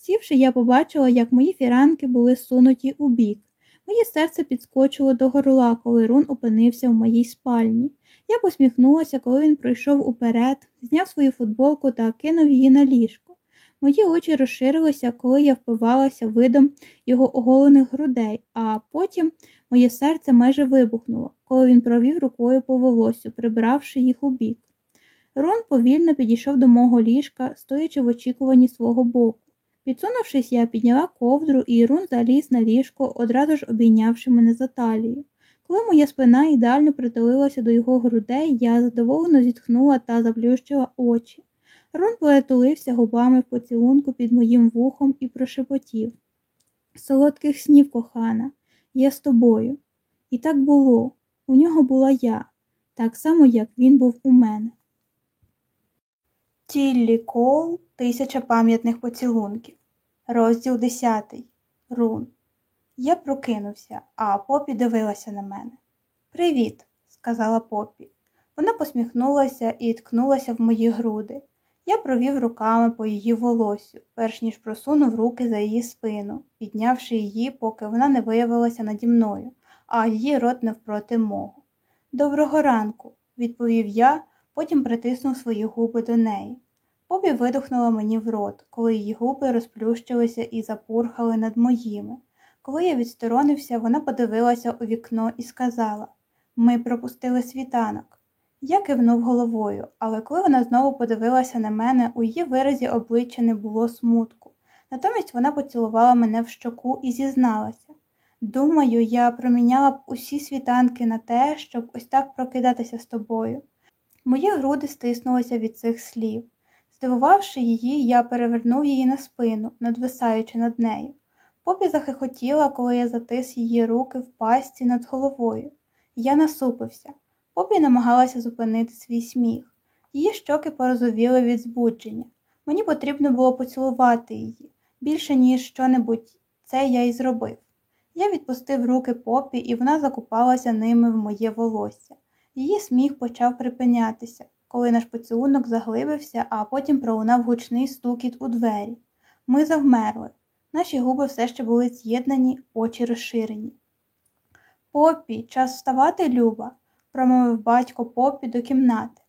[SPEAKER 1] Сівши, я побачила, як мої фіранки були сунуті у бік. Моє серце підскочило до горла, коли Рун опинився в моїй спальні. Я посміхнулася, коли він пройшов уперед, зняв свою футболку та кинув її на ліжко. Мої очі розширилися, коли я впивалася видом його оголених грудей, а потім моє серце майже вибухнуло, коли він провів рукою по волосю, прибравши їх у бік. Рон повільно підійшов до мого ліжка, стоячи в очікуванні свого боку. Підсунувшись, я підняла ковдру, і Рун заліз на ліжко, одразу ж обійнявши мене за талію. Коли моя спина ідеально притулилася до його грудей, я задоволено зітхнула та заплющила очі. Рун перетулився губами в поцілунку під моїм вухом і прошепотів Солодких снів, кохана, я з тобою. І так було. У нього була я, так само, як він був у мене. Тіллі Кол Тисяча пам'ятних поцілунків. Розділ десятий. Рун. Я прокинувся, а Попі дивилася на мене. Привіт, сказала Попі. Вона посміхнулася і ткнулася в мої груди. Я провів руками по її волосю, перш ніж просунув руки за її спину, піднявши її, поки вона не виявилася наді мною, а її рот навпроти мого. Доброго ранку, відповів я, потім притиснув свої губи до неї. Побі видохнула мені в рот, коли її губи розплющилися і запурхали над моїми. Коли я відсторонився, вона подивилася у вікно і сказала Ми пропустили світанок. Я кивнув головою, але коли вона знову подивилася на мене, у її виразі обличчя не було смутку. Натомість вона поцілувала мене в щоку і зізналася. Думаю, я проміняла б усі світанки на те, щоб ось так прокидатися з тобою. Мої груди стиснулися від цих слів. Здивувавши її, я перевернув її на спину, надвисаючи над нею. Попі захихотіла, коли я затис її руки в пасті над головою. Я насупився. Попі намагалася зупинити свій сміх. Її щоки порозовіли від збудження. Мені потрібно було поцілувати її. Більше, ніж що-небудь, це я й зробив. Я відпустив руки попі, і вона закупалася ними в моє волосся. Її сміх почав припинятися, коли наш поцілунок заглибився, а потім пролунав гучний стукіт у двері. Ми завмерли. Наші губи все ще були з'єднані, очі розширені. Попі, час вставати, Люба, промовив батько попі до кімнати.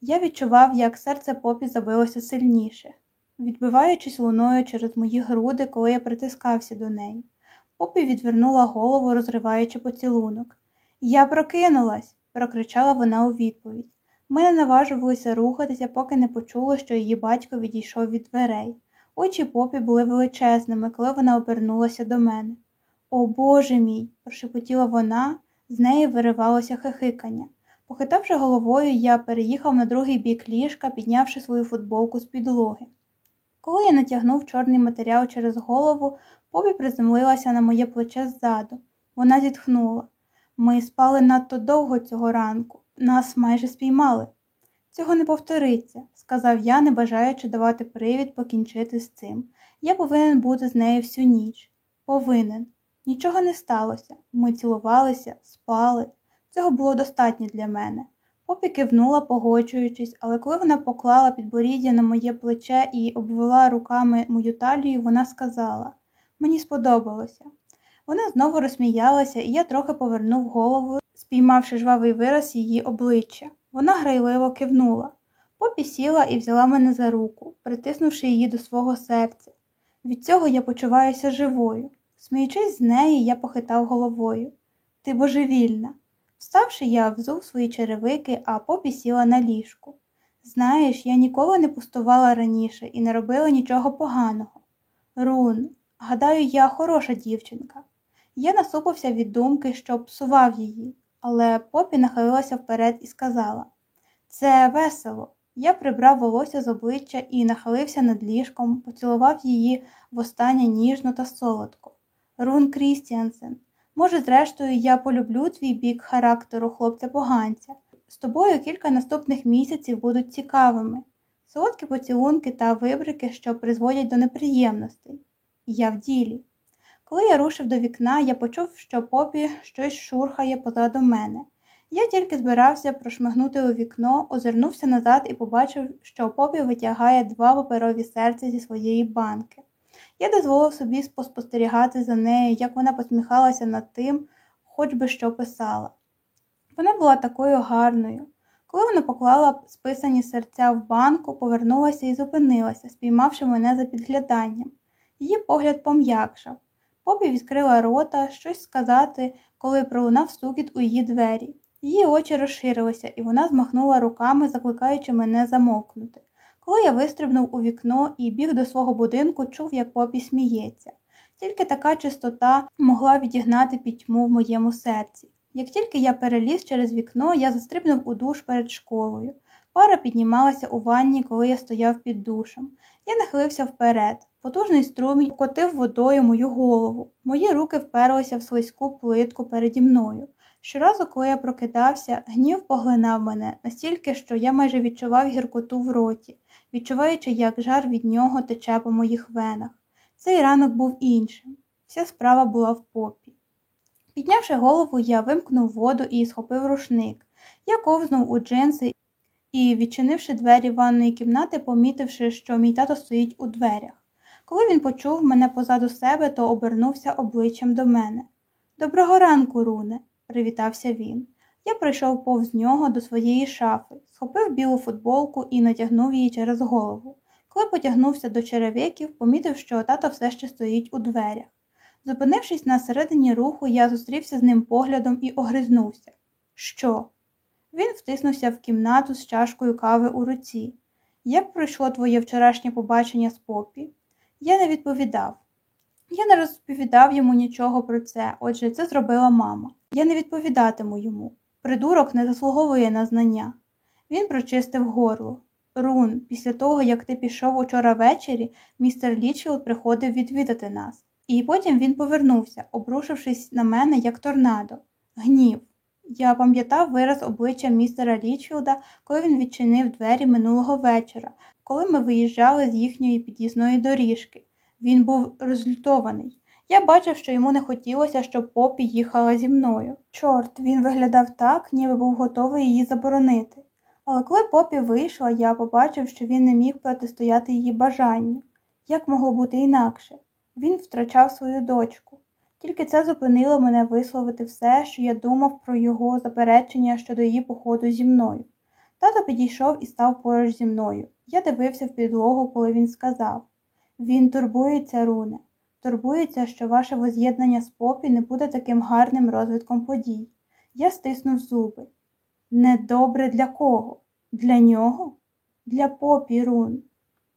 [SPEAKER 1] Я відчував, як серце попі забилося сильніше, відбиваючись луною через мої груди, коли я притискався до неї. Попі відвернула голову, розриваючи поцілунок. Я прокинулась, прокричала вона у відповідь. Ми не наважувалися рухатися, поки не почули, що її батько відійшов від дверей. Очі попі були величезними, коли вона обернулася до мене. О Боже мій, прошепотіла вона, з неї виривалося хихикання. Похитавши головою, я переїхав на другий бік ліжка, піднявши свою футболку з підлоги. Коли я натягнув чорний матеріал через голову, Попі приземлилася на моє плече ззаду. Вона зітхнула. Ми спали надто довго цього ранку, нас майже спіймали. Цього не повториться, сказав я, не бажаючи давати привід покінчити з цим. Я повинен бути з нею всю ніч. Повинен. Нічого не сталося. Ми цілувалися, спали. Цього було достатньо для мене. Попі кивнула, погоджуючись, але коли вона поклала підборіддя на моє плече і обвела руками мою талію, вона сказала Мені сподобалося. Вона знову розсміялася, і я трохи повернув голову, спіймавши жвавий вираз її обличчя. Вона грайливо кивнула. Попі сіла і взяла мене за руку, притиснувши її до свого серця. Від цього я почуваюся живою. Сміючись з неї, я похитав головою. Ти божевільна. Вставши, я взув свої черевики, а попі сіла на ліжку. Знаєш, я ніколи не пустувала раніше і не робила нічого поганого. Рун, гадаю, я хороша дівчинка. Я насупився від думки, що псував її, але попі нахилилася вперед і сказала Це весело. Я прибрав волосся з обличчя і нахилився над ліжком, поцілував її востаннє ніжно та солодко. Рун Крістіансен, може, зрештою, я полюблю твій бік характеру хлопця поганця. З тобою кілька наступних місяців будуть цікавими, солодкі поцілунки та вибрики, що призводять до неприємностей. Я в ділі. Коли я рушив до вікна, я почув, що попі щось шурхає позаду мене. Я тільки збирався прошмигнути у вікно, озирнувся назад і побачив, що попі витягає два паперові серця зі своєї банки. Я дозволив собі спостерігати за нею, як вона посміхалася над тим, хоч би що писала. Вона була такою гарною. Коли вона поклала списані серця в банку, повернулася і зупинилася, спіймавши мене за підгляданням. Її погляд пом'якшав. Попі відкрила рота щось сказати, коли пролунав стукіт у її двері. Її очі розширилися, і вона змахнула руками, закликаючи мене замовкнути. Коли я вистрибнув у вікно і біг до свого будинку, чув, як попі сміється. Тільки така чистота могла відігнати пітьму в моєму серці. Як тільки я переліз через вікно, я застрибнув у душ перед школою. Пара піднімалася у ванні, коли я стояв під душем. Я нахилився вперед. Потужний струмінь котив водою мою голову. Мої руки вперлися в слизьку плитку переді мною. Щоразу, коли я прокидався, гнів поглинав мене настільки, що я майже відчував гіркоту в роті, відчуваючи, як жар від нього тече по моїх венах. Цей ранок був іншим. Вся справа була в попі. Піднявши голову, я вимкнув воду і схопив рушник. Я ковзнув у джинси і, відчинивши двері ванної кімнати, помітивши, що мій тато стоїть у дверях. Коли він почув мене позаду себе, то обернувся обличчям до мене. Доброго ранку, Руне, привітався він. Я пройшов повз нього до своєї шафи, схопив білу футболку і натягнув її через голову. Коли потягнувся до черевиків, помітив, що тато все ще стоїть у дверях. Зупинившись на середині руху, я зустрівся з ним поглядом і огризнувся. Що? Він втиснувся в кімнату з чашкою кави у руці. Як пройшло твоє вчорашнє побачення з Поппі? Я не відповідав. Я не розповідав йому нічого про це, отже, це зробила мама. Я не відповідатиму йому. Придурок не заслуговує на знання. Він прочистив горло. Рун, після того, як ти пішов учора ввечері, містер Лічфілд приходив відвідати нас. І потім він повернувся, обрушившись на мене, як торнадо. Гнів. Я пам'ятав вираз обличчя містера Лічфілда, коли він відчинив двері минулого вечора, коли ми виїжджали з їхньої під'їзної доріжки. Він був розлютований. Я бачив, що йому не хотілося, щоб попі їхала зі мною. Чорт, він виглядав так, ніби був готовий її заборонити. Але коли попі вийшла, я побачив, що він не міг протистояти її бажанню. Як могло бути інакше? Він втрачав свою дочку. Тільки це зупинило мене висловити все, що я думав про його заперечення щодо її походу зі мною. Тато підійшов і став поруч зі мною. Я дивився в підлогу, коли він сказав він турбується, Руне, турбується, що ваше воз'єднання з попі не буде таким гарним розвитком подій. Я стиснув зуби. Недобре для кого? Для нього? Для попі, Рун.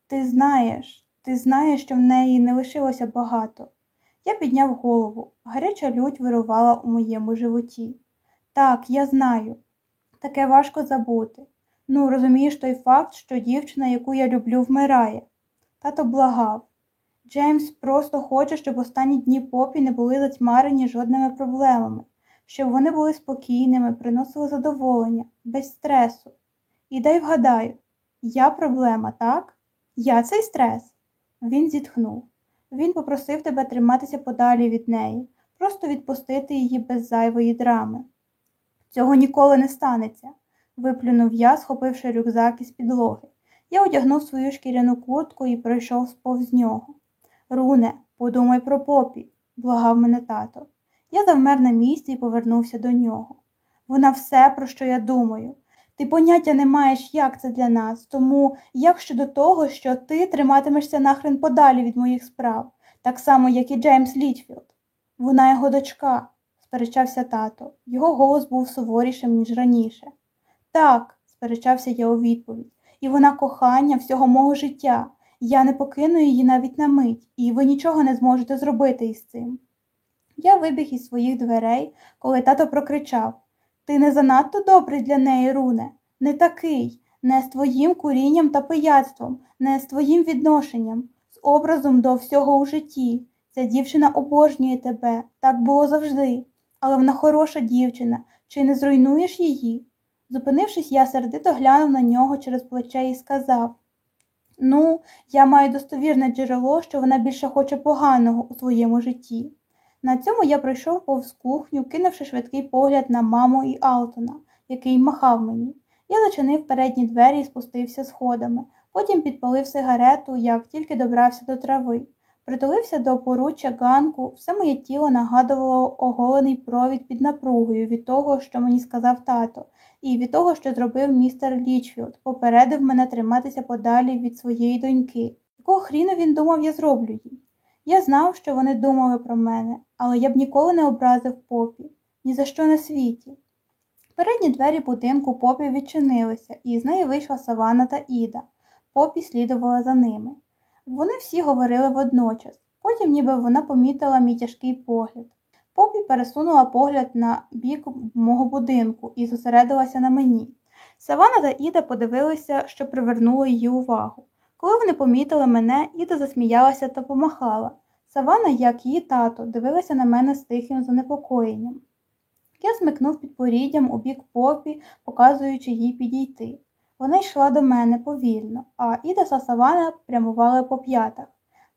[SPEAKER 1] Ти знаєш, ти знаєш, що в неї не лишилося багато. Я підняв голову. Гаряча лють вирувала у моєму животі. Так, я знаю. Таке важко забути. Ну, розумієш той факт, що дівчина, яку я люблю, вмирає. Тато благав. Джеймс просто хоче, щоб останні дні попі не були затьмарені жодними проблемами, щоб вони були спокійними, приносили задоволення, без стресу. І дай вгадаю, я проблема, так? Я цей стрес. Він зітхнув. Він попросив тебе триматися подалі від неї, просто відпустити її без зайвої драми. Цього ніколи не станеться, виплюнув я, схопивши рюкзак із підлоги. Я одягнув свою шкіряну куртку і пройшов сповз нього. Руне, подумай про попі, благав мене тато. Я завмер на місці і повернувся до нього. Вона все, про що я думаю. Ти поняття не маєш, як це для нас, тому як щодо того, що ти триматимешся нахрен подалі від моїх справ, так само, як і Джеймс Лічфілд. Вона його дочка, сперечався тато. Його голос був суворішим, ніж раніше. Так, сперечався я у відповідь, і вона кохання всього мого життя. Я не покину її навіть на мить, і ви нічого не зможете зробити із цим. Я вибіг із своїх дверей, коли тато прокричав Ти не занадто добрий для неї, Руне, не такий, не з твоїм курінням та пияцтвом, не з твоїм відношенням, з образом до всього у житті. Ця дівчина обожнює тебе, так було завжди, але вона хороша дівчина, чи не зруйнуєш її? Зупинившись, я сердито глянув на нього через плече і сказав. Ну, я маю достовірне джерело, що вона більше хоче поганого у своєму житті. На цьому я пройшов повз кухню, кинувши швидкий погляд на маму і Алтона, який махав мені. Я зачинив передні двері і спустився сходами, потім підпалив сигарету, як тільки добрався до трави. Притулився до поруччя ганку, все моє тіло нагадувало оголений провід під напругою від того, що мені сказав тато, і від того, що зробив містер Лічфілд, попередив мене триматися подалі від своєї доньки. Якого хріну він думав, я зроблю їй? Я знав, що вони думали про мене, але я б ніколи не образив попі, ні за що на світі. Передні двері будинку попі відчинилися, і з неї вийшла Савана та Іда. Попі слідувала за ними. Вони всі говорили водночас, потім ніби вона помітила мій тяжкий погляд. Попі пересунула погляд на бік мого будинку і зосередилася на мені. Савана та Іда подивилися, що привернуло її увагу. Коли вони помітили мене, Іда засміялася та помахала. Савана, як її тато, дивилася на мене з тихим занепокоєнням. Я смикнув під поріддям у бік попі, показуючи їй підійти. Вона йшла до мене повільно, а Іда та Савана прямували по п'ятах.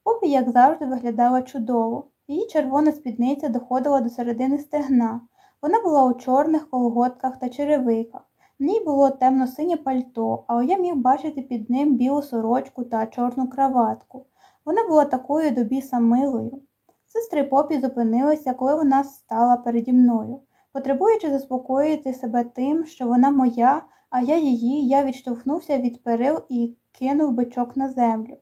[SPEAKER 1] Попі, як завжди, виглядала чудово. Її червона спідниця доходила до середини стегна. Вона була у чорних колготках та черевиках. В ній було темно-синє пальто, але я міг бачити під ним білу сорочку та чорну краватку. Вона була такою до біса милою. Сестри попі зупинилися, коли вона стала переді мною. Потребуючи заспокоїти себе тим, що вона моя, а я її, я відштовхнувся від перил і кинув бичок на землю.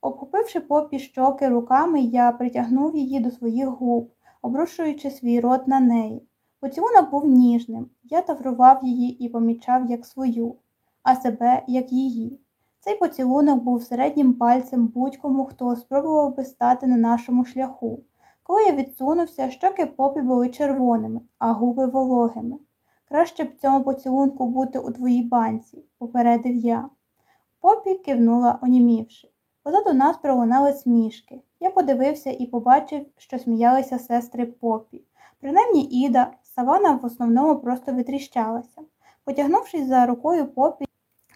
[SPEAKER 1] Обхопивши попі щоки руками, я притягнув її до своїх губ, обрушуючи свій рот на неї. Поцілунок був ніжним, я таврував її і помічав як свою, а себе як її. Цей поцілунок був середнім пальцем будь-кому, хто спробував би стати на нашому шляху. Коли я відсунувся, щоки попі були червоними, а губи вологими. Краще б цьому поцілунку бути у твоїй банці, попередив я. Попі кивнула, онімівши. Позаду нас пролунали смішки. Я подивився і побачив, що сміялися сестри Попі. Принаймні Іда, савана в основному просто витріщалася. Потягнувшись за рукою Попі,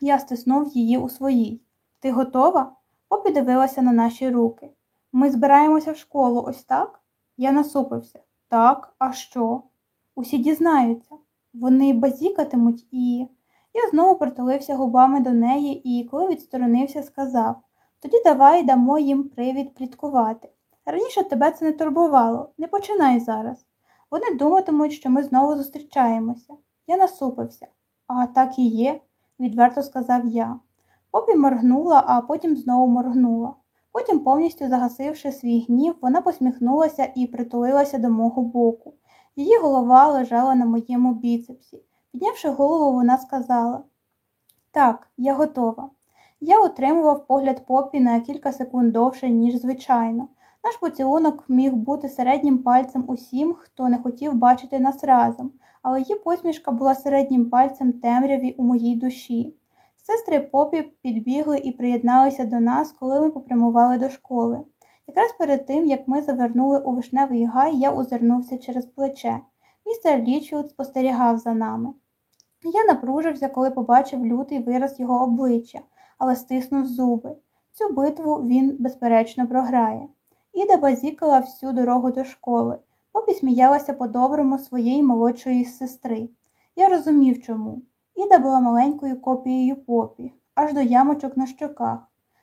[SPEAKER 1] я стиснув її у своїй. Ти готова? Попі дивилася на наші руки. Ми збираємося в школу, ось так? Я насупився. Так, а що? Усі дізнаються. Вони базікатимуть і. Я знову притулився губами до неї і, коли відсторонився, сказав тоді давай дамо їм привід пліткувати. Раніше тебе це не турбувало, не починай зараз. Вони думатимуть, що ми знову зустрічаємося. Я насупився. А так і є, відверто сказав я. Попі моргнула, а потім знову моргнула. Потім, повністю загасивши свій гнів, вона посміхнулася і притулилася до мого боку. Її голова лежала на моєму біцепсі. Піднявши голову, вона сказала Так, я готова. Я утримував погляд попі на кілька секунд довше, ніж звичайно. Наш поцілунок міг бути середнім пальцем усім, хто не хотів бачити нас разом, але її посмішка була середнім пальцем темряві у моїй душі. Сестри попі підбігли і приєдналися до нас, коли ми попрямували до школи. Якраз перед тим, як ми завернули у вишневий гай, я озирнувся через плече. Містер Лічвуд спостерігав за нами. Я напружився, коли побачив лютий вираз його обличчя але стиснув зуби. Цю битву він, безперечно, програє. Іда базікала всю дорогу до школи, попі сміялася по-доброму своєї молодшої сестри. Я розумів чому. Іда була маленькою копією попі, аж до ямочок на щоках.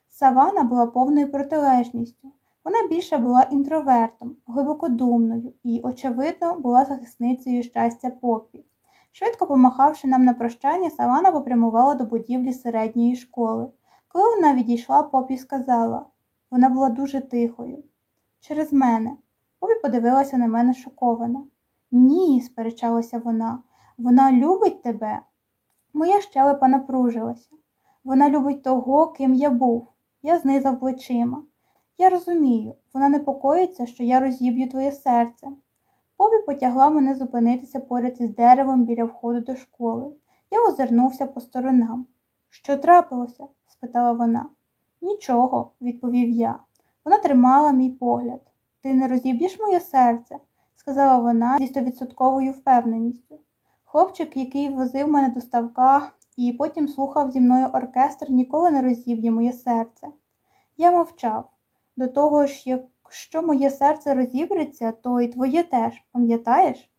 [SPEAKER 1] Савана була повною протилежністю. Вона більше була інтровертом, глибокодумною і, очевидно, була захисницею щастя попі. Швидко помахавши нам на прощання, Савана попрямувала до будівлі середньої школи. Коли вона відійшла, попі сказала вона була дуже тихою. Через мене. Попі подивилася на мене шокована. Ні, сперечалася вона, вона любить тебе. Моя щелепа напружилася. Вона любить того, ким я був. Я знизав плечима. Я розумію, вона непокоїться, що я розіб'ю твоє серце. Побі потягла мене зупинитися поряд із деревом біля входу до школи. Я озирнувся по сторонам. Що трапилося? спитала вона. Нічого, відповів я. Вона тримала мій погляд. Ти не розіб'єш моє серце, сказала вона зі стовідсотковою впевненістю. Хлопчик, який возив мене до ставка і потім слухав зі мною оркестр, ніколи не розіб'є моє серце. Я мовчав. До того ж, Якщо моє серце розібреться, то і твоє теж, пам'ятаєш?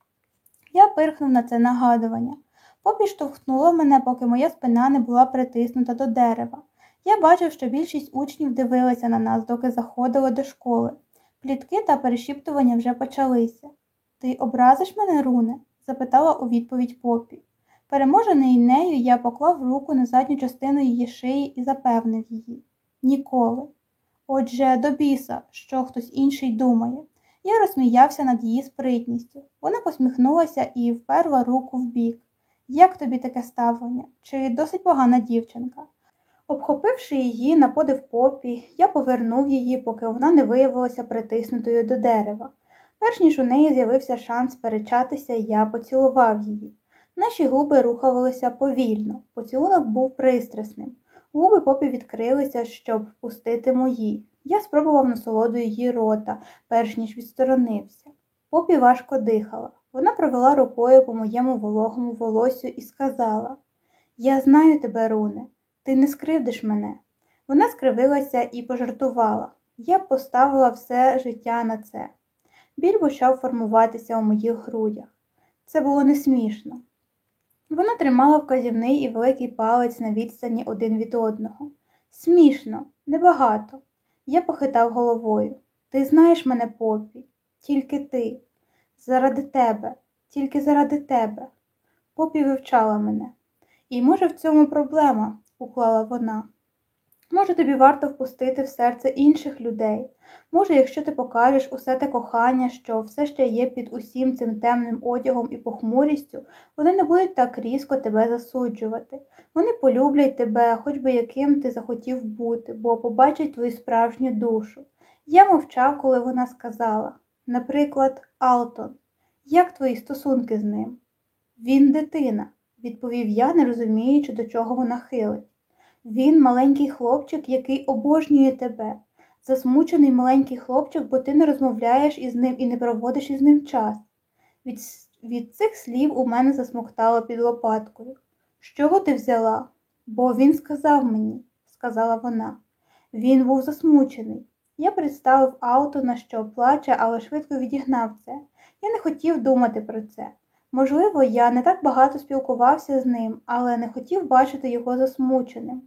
[SPEAKER 1] Я пирхнув на це нагадування. Попі штовхнуло мене, поки моя спина не була притиснута до дерева. Я бачив, що більшість учнів дивилися на нас, доки заходили до школи. Плітки та перешіптування вже почалися. Ти образиш мене, Руне? запитала у відповідь попі. Переможений нею, я поклав руку на задню частину її шиї і запевнив її ніколи. Отже, до біса, що хтось інший думає. Я розсміявся над її спритністю. Вона посміхнулася і вперла руку в бік. Як тобі таке ставлення? Чи досить погана дівчинка? Обхопивши її на подив попі, я повернув її, поки вона не виявилася притиснутою до дерева. Перш ніж у неї з'явився шанс сперечатися, я поцілував її. Наші губи рухалися повільно, поцілунок був пристрасним. Губи попі відкрилися, щоб пустити мої. Я спробував насолоду її рота, перш ніж відсторонився. Попі важко дихала. Вона провела рукою по моєму вологому волосю і сказала Я знаю тебе, Руне, ти не скривдиш мене. Вона скривилася і пожартувала. Я поставила все життя на це. Біль почав формуватися у моїх грудях. Це було не смішно. Вона тримала вказівний і великий палець на відстані один від одного. Смішно, небагато. Я похитав головою. Ти знаєш мене, попі, тільки ти. Заради тебе, тільки заради тебе. Попі вивчала мене. І, може, в цьому проблема, уклала вона. Може, тобі варто впустити в серце інших людей. Може, якщо ти покажеш усе те кохання, що все ще є під усім цим темним одягом і похмурістю, вони не будуть так різко тебе засуджувати. Вони полюблять тебе, хоч би яким ти захотів бути, бо побачать твою справжню душу. Я мовчав, коли вона сказала, наприклад, Алтон, як твої стосунки з ним? Він дитина, відповів я, не розуміючи, до чого вона хилить. Він маленький хлопчик, який обожнює тебе. Засмучений маленький хлопчик, бо ти не розмовляєш із ним і не проводиш із ним час. Від, від цих слів у мене засмоктало під лопаткою. З чого ти взяла? Бо він сказав мені, сказала вона. Він був засмучений. Я представив авто, на що плаче, але швидко відігнав це. Я не хотів думати про це. Можливо, я не так багато спілкувався з ним, але не хотів бачити його засмученим.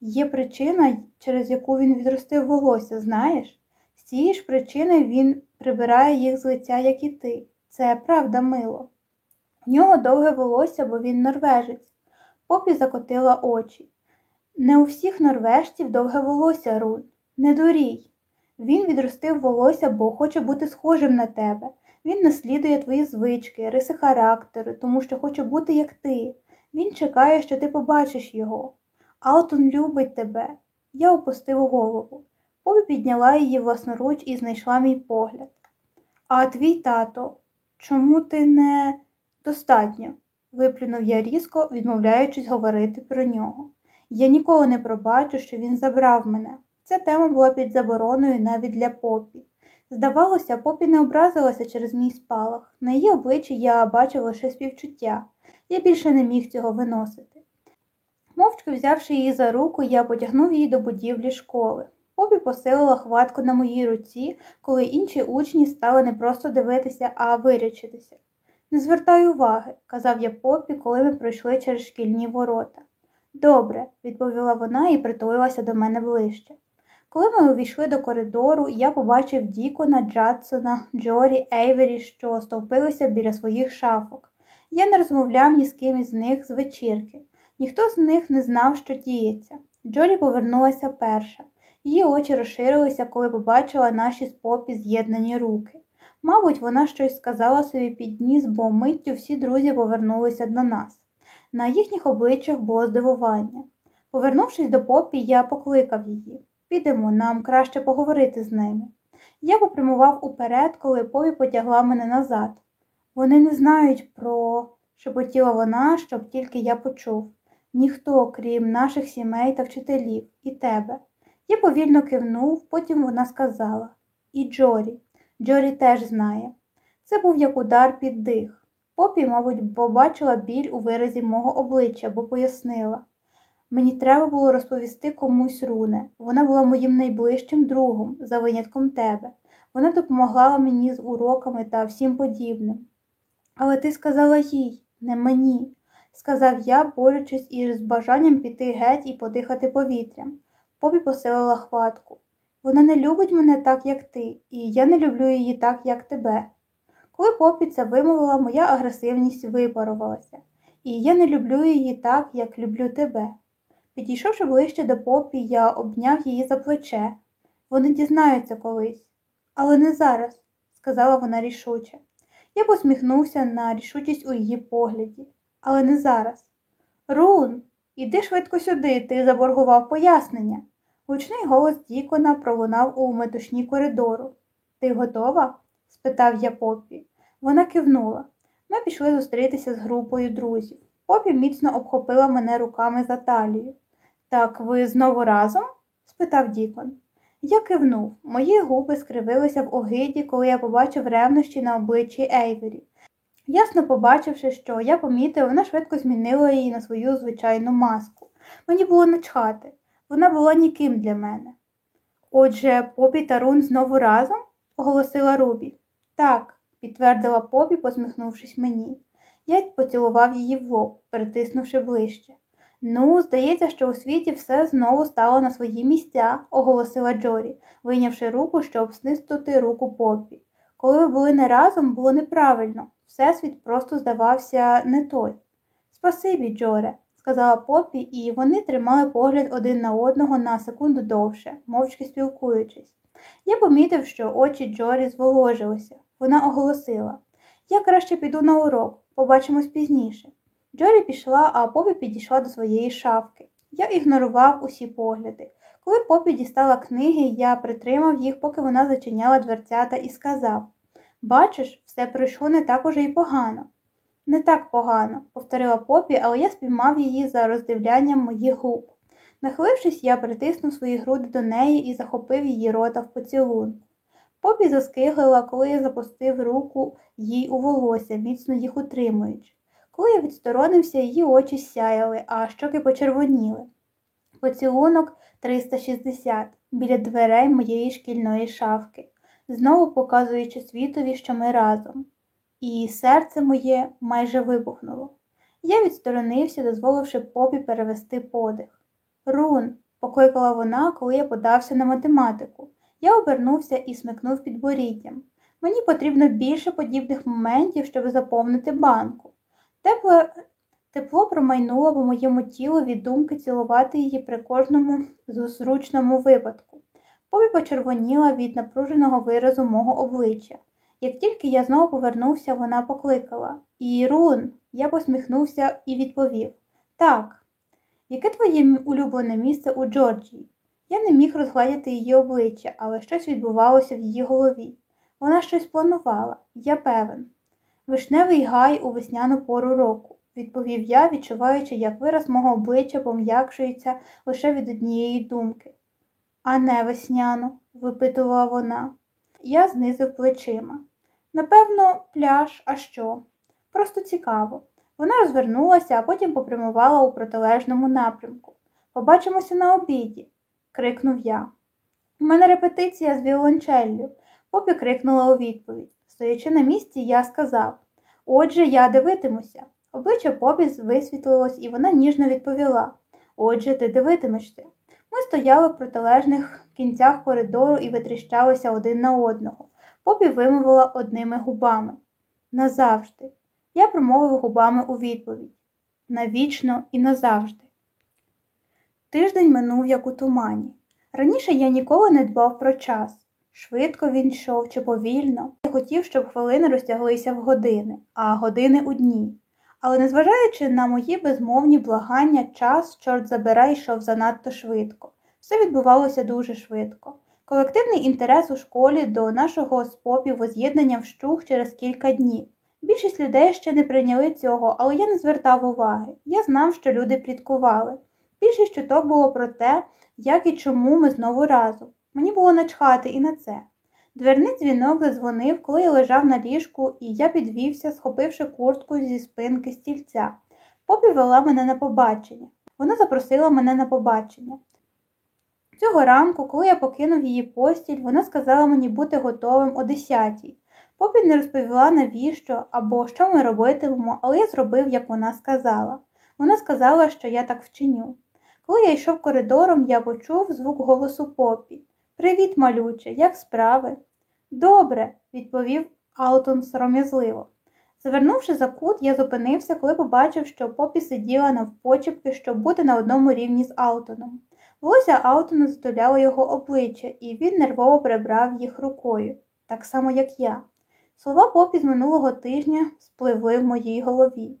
[SPEAKER 1] Є причина, через яку він відростив волосся, знаєш? З цієї ж причини він прибирає їх з лиця, як і ти. Це правда мило. У нього довге волосся, бо він норвежець. Попі закотила очі. Не у всіх норвежців довге волосся, Рун. Не дурій. Він відростив волосся, бо хоче бути схожим на тебе. Він наслідує твої звички, риси характеру, тому що хоче бути як ти. Він чекає, що ти побачиш його. Алтон любить тебе. Я опустив голову. Побі підняла її власноруч і знайшла мій погляд. А твій тато, чому ти не достатньо? виплюнув я різко, відмовляючись говорити про нього. Я ніколи не пробачу, що він забрав мене. Ця тема була під забороною навіть для попі. Здавалося, попі не образилася через мій спалах. На її обличчі я бачив лише співчуття. Я більше не міг цього виносити. Мовчки взявши її за руку, я потягнув її до будівлі школи. Попі посилила хватку на моїй руці, коли інші учні стали не просто дивитися, а вирячитися. Не звертай уваги, казав я попі, коли ми пройшли через шкільні ворота. Добре, відповіла вона і притулилася до мене ближче. Коли ми увійшли до коридору, я побачив Дікона, Джадсона, Джорі, Ейвері, що стовпилися біля своїх шафок. Я не розмовляв ні з ким із них з вечірки. Ніхто з них не знав, що діється. Джорі повернулася перша. Її очі розширилися, коли побачила наші з попі з'єднані руки. Мабуть, вона щось сказала собі під ніс, бо миттю всі друзі повернулися до нас. На їхніх обличчях було здивування. Повернувшись до попі, я покликав її. Підемо, нам краще поговорити з ними. Я попрямував уперед, коли Пові потягла мене назад. Вони не знають про, шепотіла вона, щоб тільки я почув. Ніхто, крім наших сімей та вчителів, і тебе. Я повільно кивнув, потім вона сказала І Джорі. Джорі теж знає. Це був як удар під дих. Попі, мабуть, побачила біль у виразі мого обличчя, бо пояснила. Мені треба було розповісти комусь руне. Вона була моїм найближчим другом, за винятком тебе. Вона допомагала мені з уроками та всім подібним. Але ти сказала їй, не мені, сказав я, борючись із бажанням піти геть і подихати повітрям. Попі посилила хватку. Вона не любить мене так, як ти, і я не люблю її так, як тебе. Коли попі це вимовила, моя агресивність випарувалася, і я не люблю її так, як люблю тебе. Підійшовши ближче до попі, я обняв її за плече. Вони дізнаються колись. Але не зараз, сказала вона рішуче. Я посміхнувся на рішучість у її погляді, але не зараз. Рун, іди швидко сюди, ти заборгував пояснення. Гучний голос Дікона пролунав у метушні коридору. Ти готова? спитав я попі. Вона кивнула. Ми пішли зустрітися з групою друзів. Попі міцно обхопила мене руками за талію. Так ви знову разом? спитав Дікон. Я кивнув. Мої губи скривилися в огиді, коли я побачив ревнощі на обличчі Ейвері. Ясно побачивши, що я помітив, вона швидко змінила її на свою звичайну маску. Мені було начхати. Вона була ніким для мене. Отже, Попі та Рун знову разом? оголосила Рубі. Так, підтвердила Попі, посміхнувшись мені. Я поцілував її в лоб, притиснувши ближче. Ну, здається, що у світі все знову стало на свої місця, оголосила Джорі, вийнявши руку, щоб снистути руку попі. Коли ви були не разом, було неправильно. Всесвіт просто здавався не той. Спасибі, Джоре, сказала Попі, і вони тримали погляд один на одного на секунду довше, мовчки спілкуючись. Я помітив, що очі Джорі зволожилися. Вона оголосила Я краще піду на урок, побачимось пізніше. Джорі пішла, а Попі підійшла до своєї шафки. Я ігнорував усі погляди. Коли Попі дістала книги, я притримав їх, поки вона зачиняла дверцята і сказав Бачиш, все пройшло не так уже й погано. Не так погано, повторила Попі, але я спіймав її за роздивлянням моїх губ. Нахилившись, я притиснув свої груди до неї і захопив її рота в поцілунку. Попі заскиглила, коли я запустив руку їй у волосся, міцно їх утримуючи. Коли я відсторонився, її очі сяяли, а щоки почервоніли. Поцілунок 360 біля дверей моєї шкільної шафки, знову показуючи світові, що ми разом. І серце моє майже вибухнуло. Я відсторонився, дозволивши попі перевести подих. Рун, покликала вона, коли я подався на математику. Я обернувся і смикнув підборіддям. Мені потрібно більше подібних моментів, щоб заповнити банку. Тепло, тепло промайнуло по моєму тілу від думки цілувати її при кожному зручному випадку. Попі почервоніла від напруженого виразу мого обличчя. Як тільки я знову повернувся, вона покликала Ірун. Я посміхнувся і відповів Так. Яке твоє улюблене місце у Джорджії? Я не міг розгладяти її обличчя, але щось відбувалося в її голові. Вона щось планувала, я певен. Вишневий гай у весняну пору року, відповів я, відчуваючи, як вираз мого обличчя пом'якшується лише від однієї думки. А не весняну, випитувала вона. Я знизив плечима. Напевно, пляж, а що? Просто цікаво. Вона розвернулася, а потім попрямувала у протилежному напрямку. Побачимося на обіді, крикнув я. У мене репетиція з віолончеллю. Попі крикнула у відповідь. Стоячи на місці, я сказав Отже, я дивитимуся. Обличчя Попі висвітлилось, і вона ніжно відповіла Отже, ти дивитимешся. Ми стояли в протилежних кінцях коридору і витріщалися один на одного. Попі вимовила одними губами. Назавжди. Я промовив губами у відповідь навічно і назавжди. Тиждень минув, як у тумані. Раніше я ніколи не дбав про час. Швидко він йшов чи повільно. Я хотів, щоб хвилини розтяглися в години, а години у дні. Але незважаючи на мої безмовні благання, час, чорт забирай, йшов занадто швидко. Все відбувалося дуже швидко. Колективний інтерес у школі до нашого з попів воз'єднання вщух через кілька днів. Більшість людей ще не прийняли цього, але я не звертав уваги. Я знав, що люди пліткували. Більшість чуток було про те, як і чому ми знову разом. Мені було начхати і на це. Дверний дзвінок задзвонив, коли я лежав на ліжку, і я підвівся, схопивши куртку зі спинки стільця. Попі вела мене на побачення. Вона запросила мене на побачення. Цього ранку, коли я покинув її постіль, вона сказала мені бути готовим о 10-й. Попі не розповіла, навіщо або що ми робитимемо, але я зробив, як вона сказала. Вона сказала, що я так вчиню. Коли я йшов коридором, я почув звук голосу попі. Привіт, малюче, як справи? Добре, відповів Алтон сором'язливо. Завернувши за кут, я зупинився, коли побачив, що попі сиділа навпочепки, щоб бути на одному рівні з Алтоном. Волосся Алтона затуляло його обличчя, і він нервово прибрав їх рукою, так само, як я. Слова попі з минулого тижня спливли в моїй голові.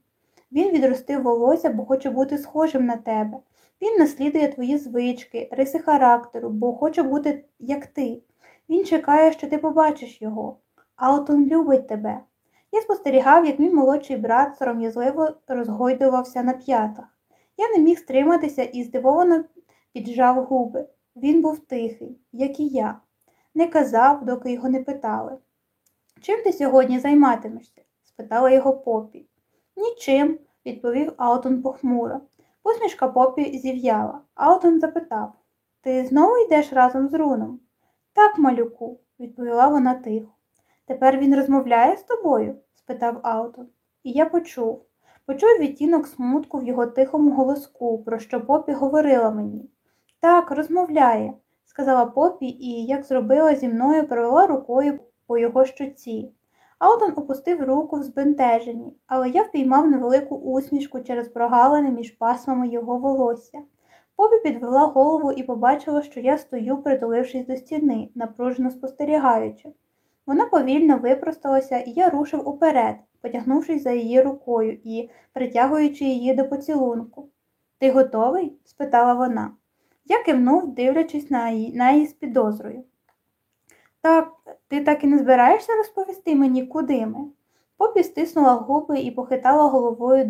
[SPEAKER 1] Він відростив волосся, бо хоче бути схожим на тебе. Він наслідує твої звички, риси характеру, бо хоче бути як ти. Він чекає, що ти побачиш його. Алтон любить тебе. Я спостерігав, як мій молодший брат сором'язливо розгойдувався на п'ятах. Я не міг стриматися і здивовано піджав губи. Він був тихий, як і я. Не казав, доки його не питали. Чим ти сьогодні займатимешся? спитала його попі. Нічим, відповів Алтон похмуро. Посмішка попі зів'яла. Алтон запитав Ти знову йдеш разом з руном? Так, малюку, відповіла вона тихо. Тепер він розмовляє з тобою? спитав Алтон. І я почув. Почув відтінок смутку в його тихому голоску, про що попі говорила мені. Так, розмовляє, сказала попі і, як зробила зі мною, провела рукою по його щоці. Аутон опустив руку в збентеженні, але я впіймав невелику усмішку через прогалини між пасмами його волосся. Побі підвела голову і побачила, що я стою, притулившись до стіни, напружено спостерігаючи. Вона повільно випросталася, і я рушив уперед, потягнувшись за її рукою і притягуючи її до поцілунку. Ти готовий? спитала вона. Я кивнув, дивлячись на її, на її з підозрою. Так, ти так і не збираєшся розповісти мені, куди ми? Попі стиснула губи і похитала головою,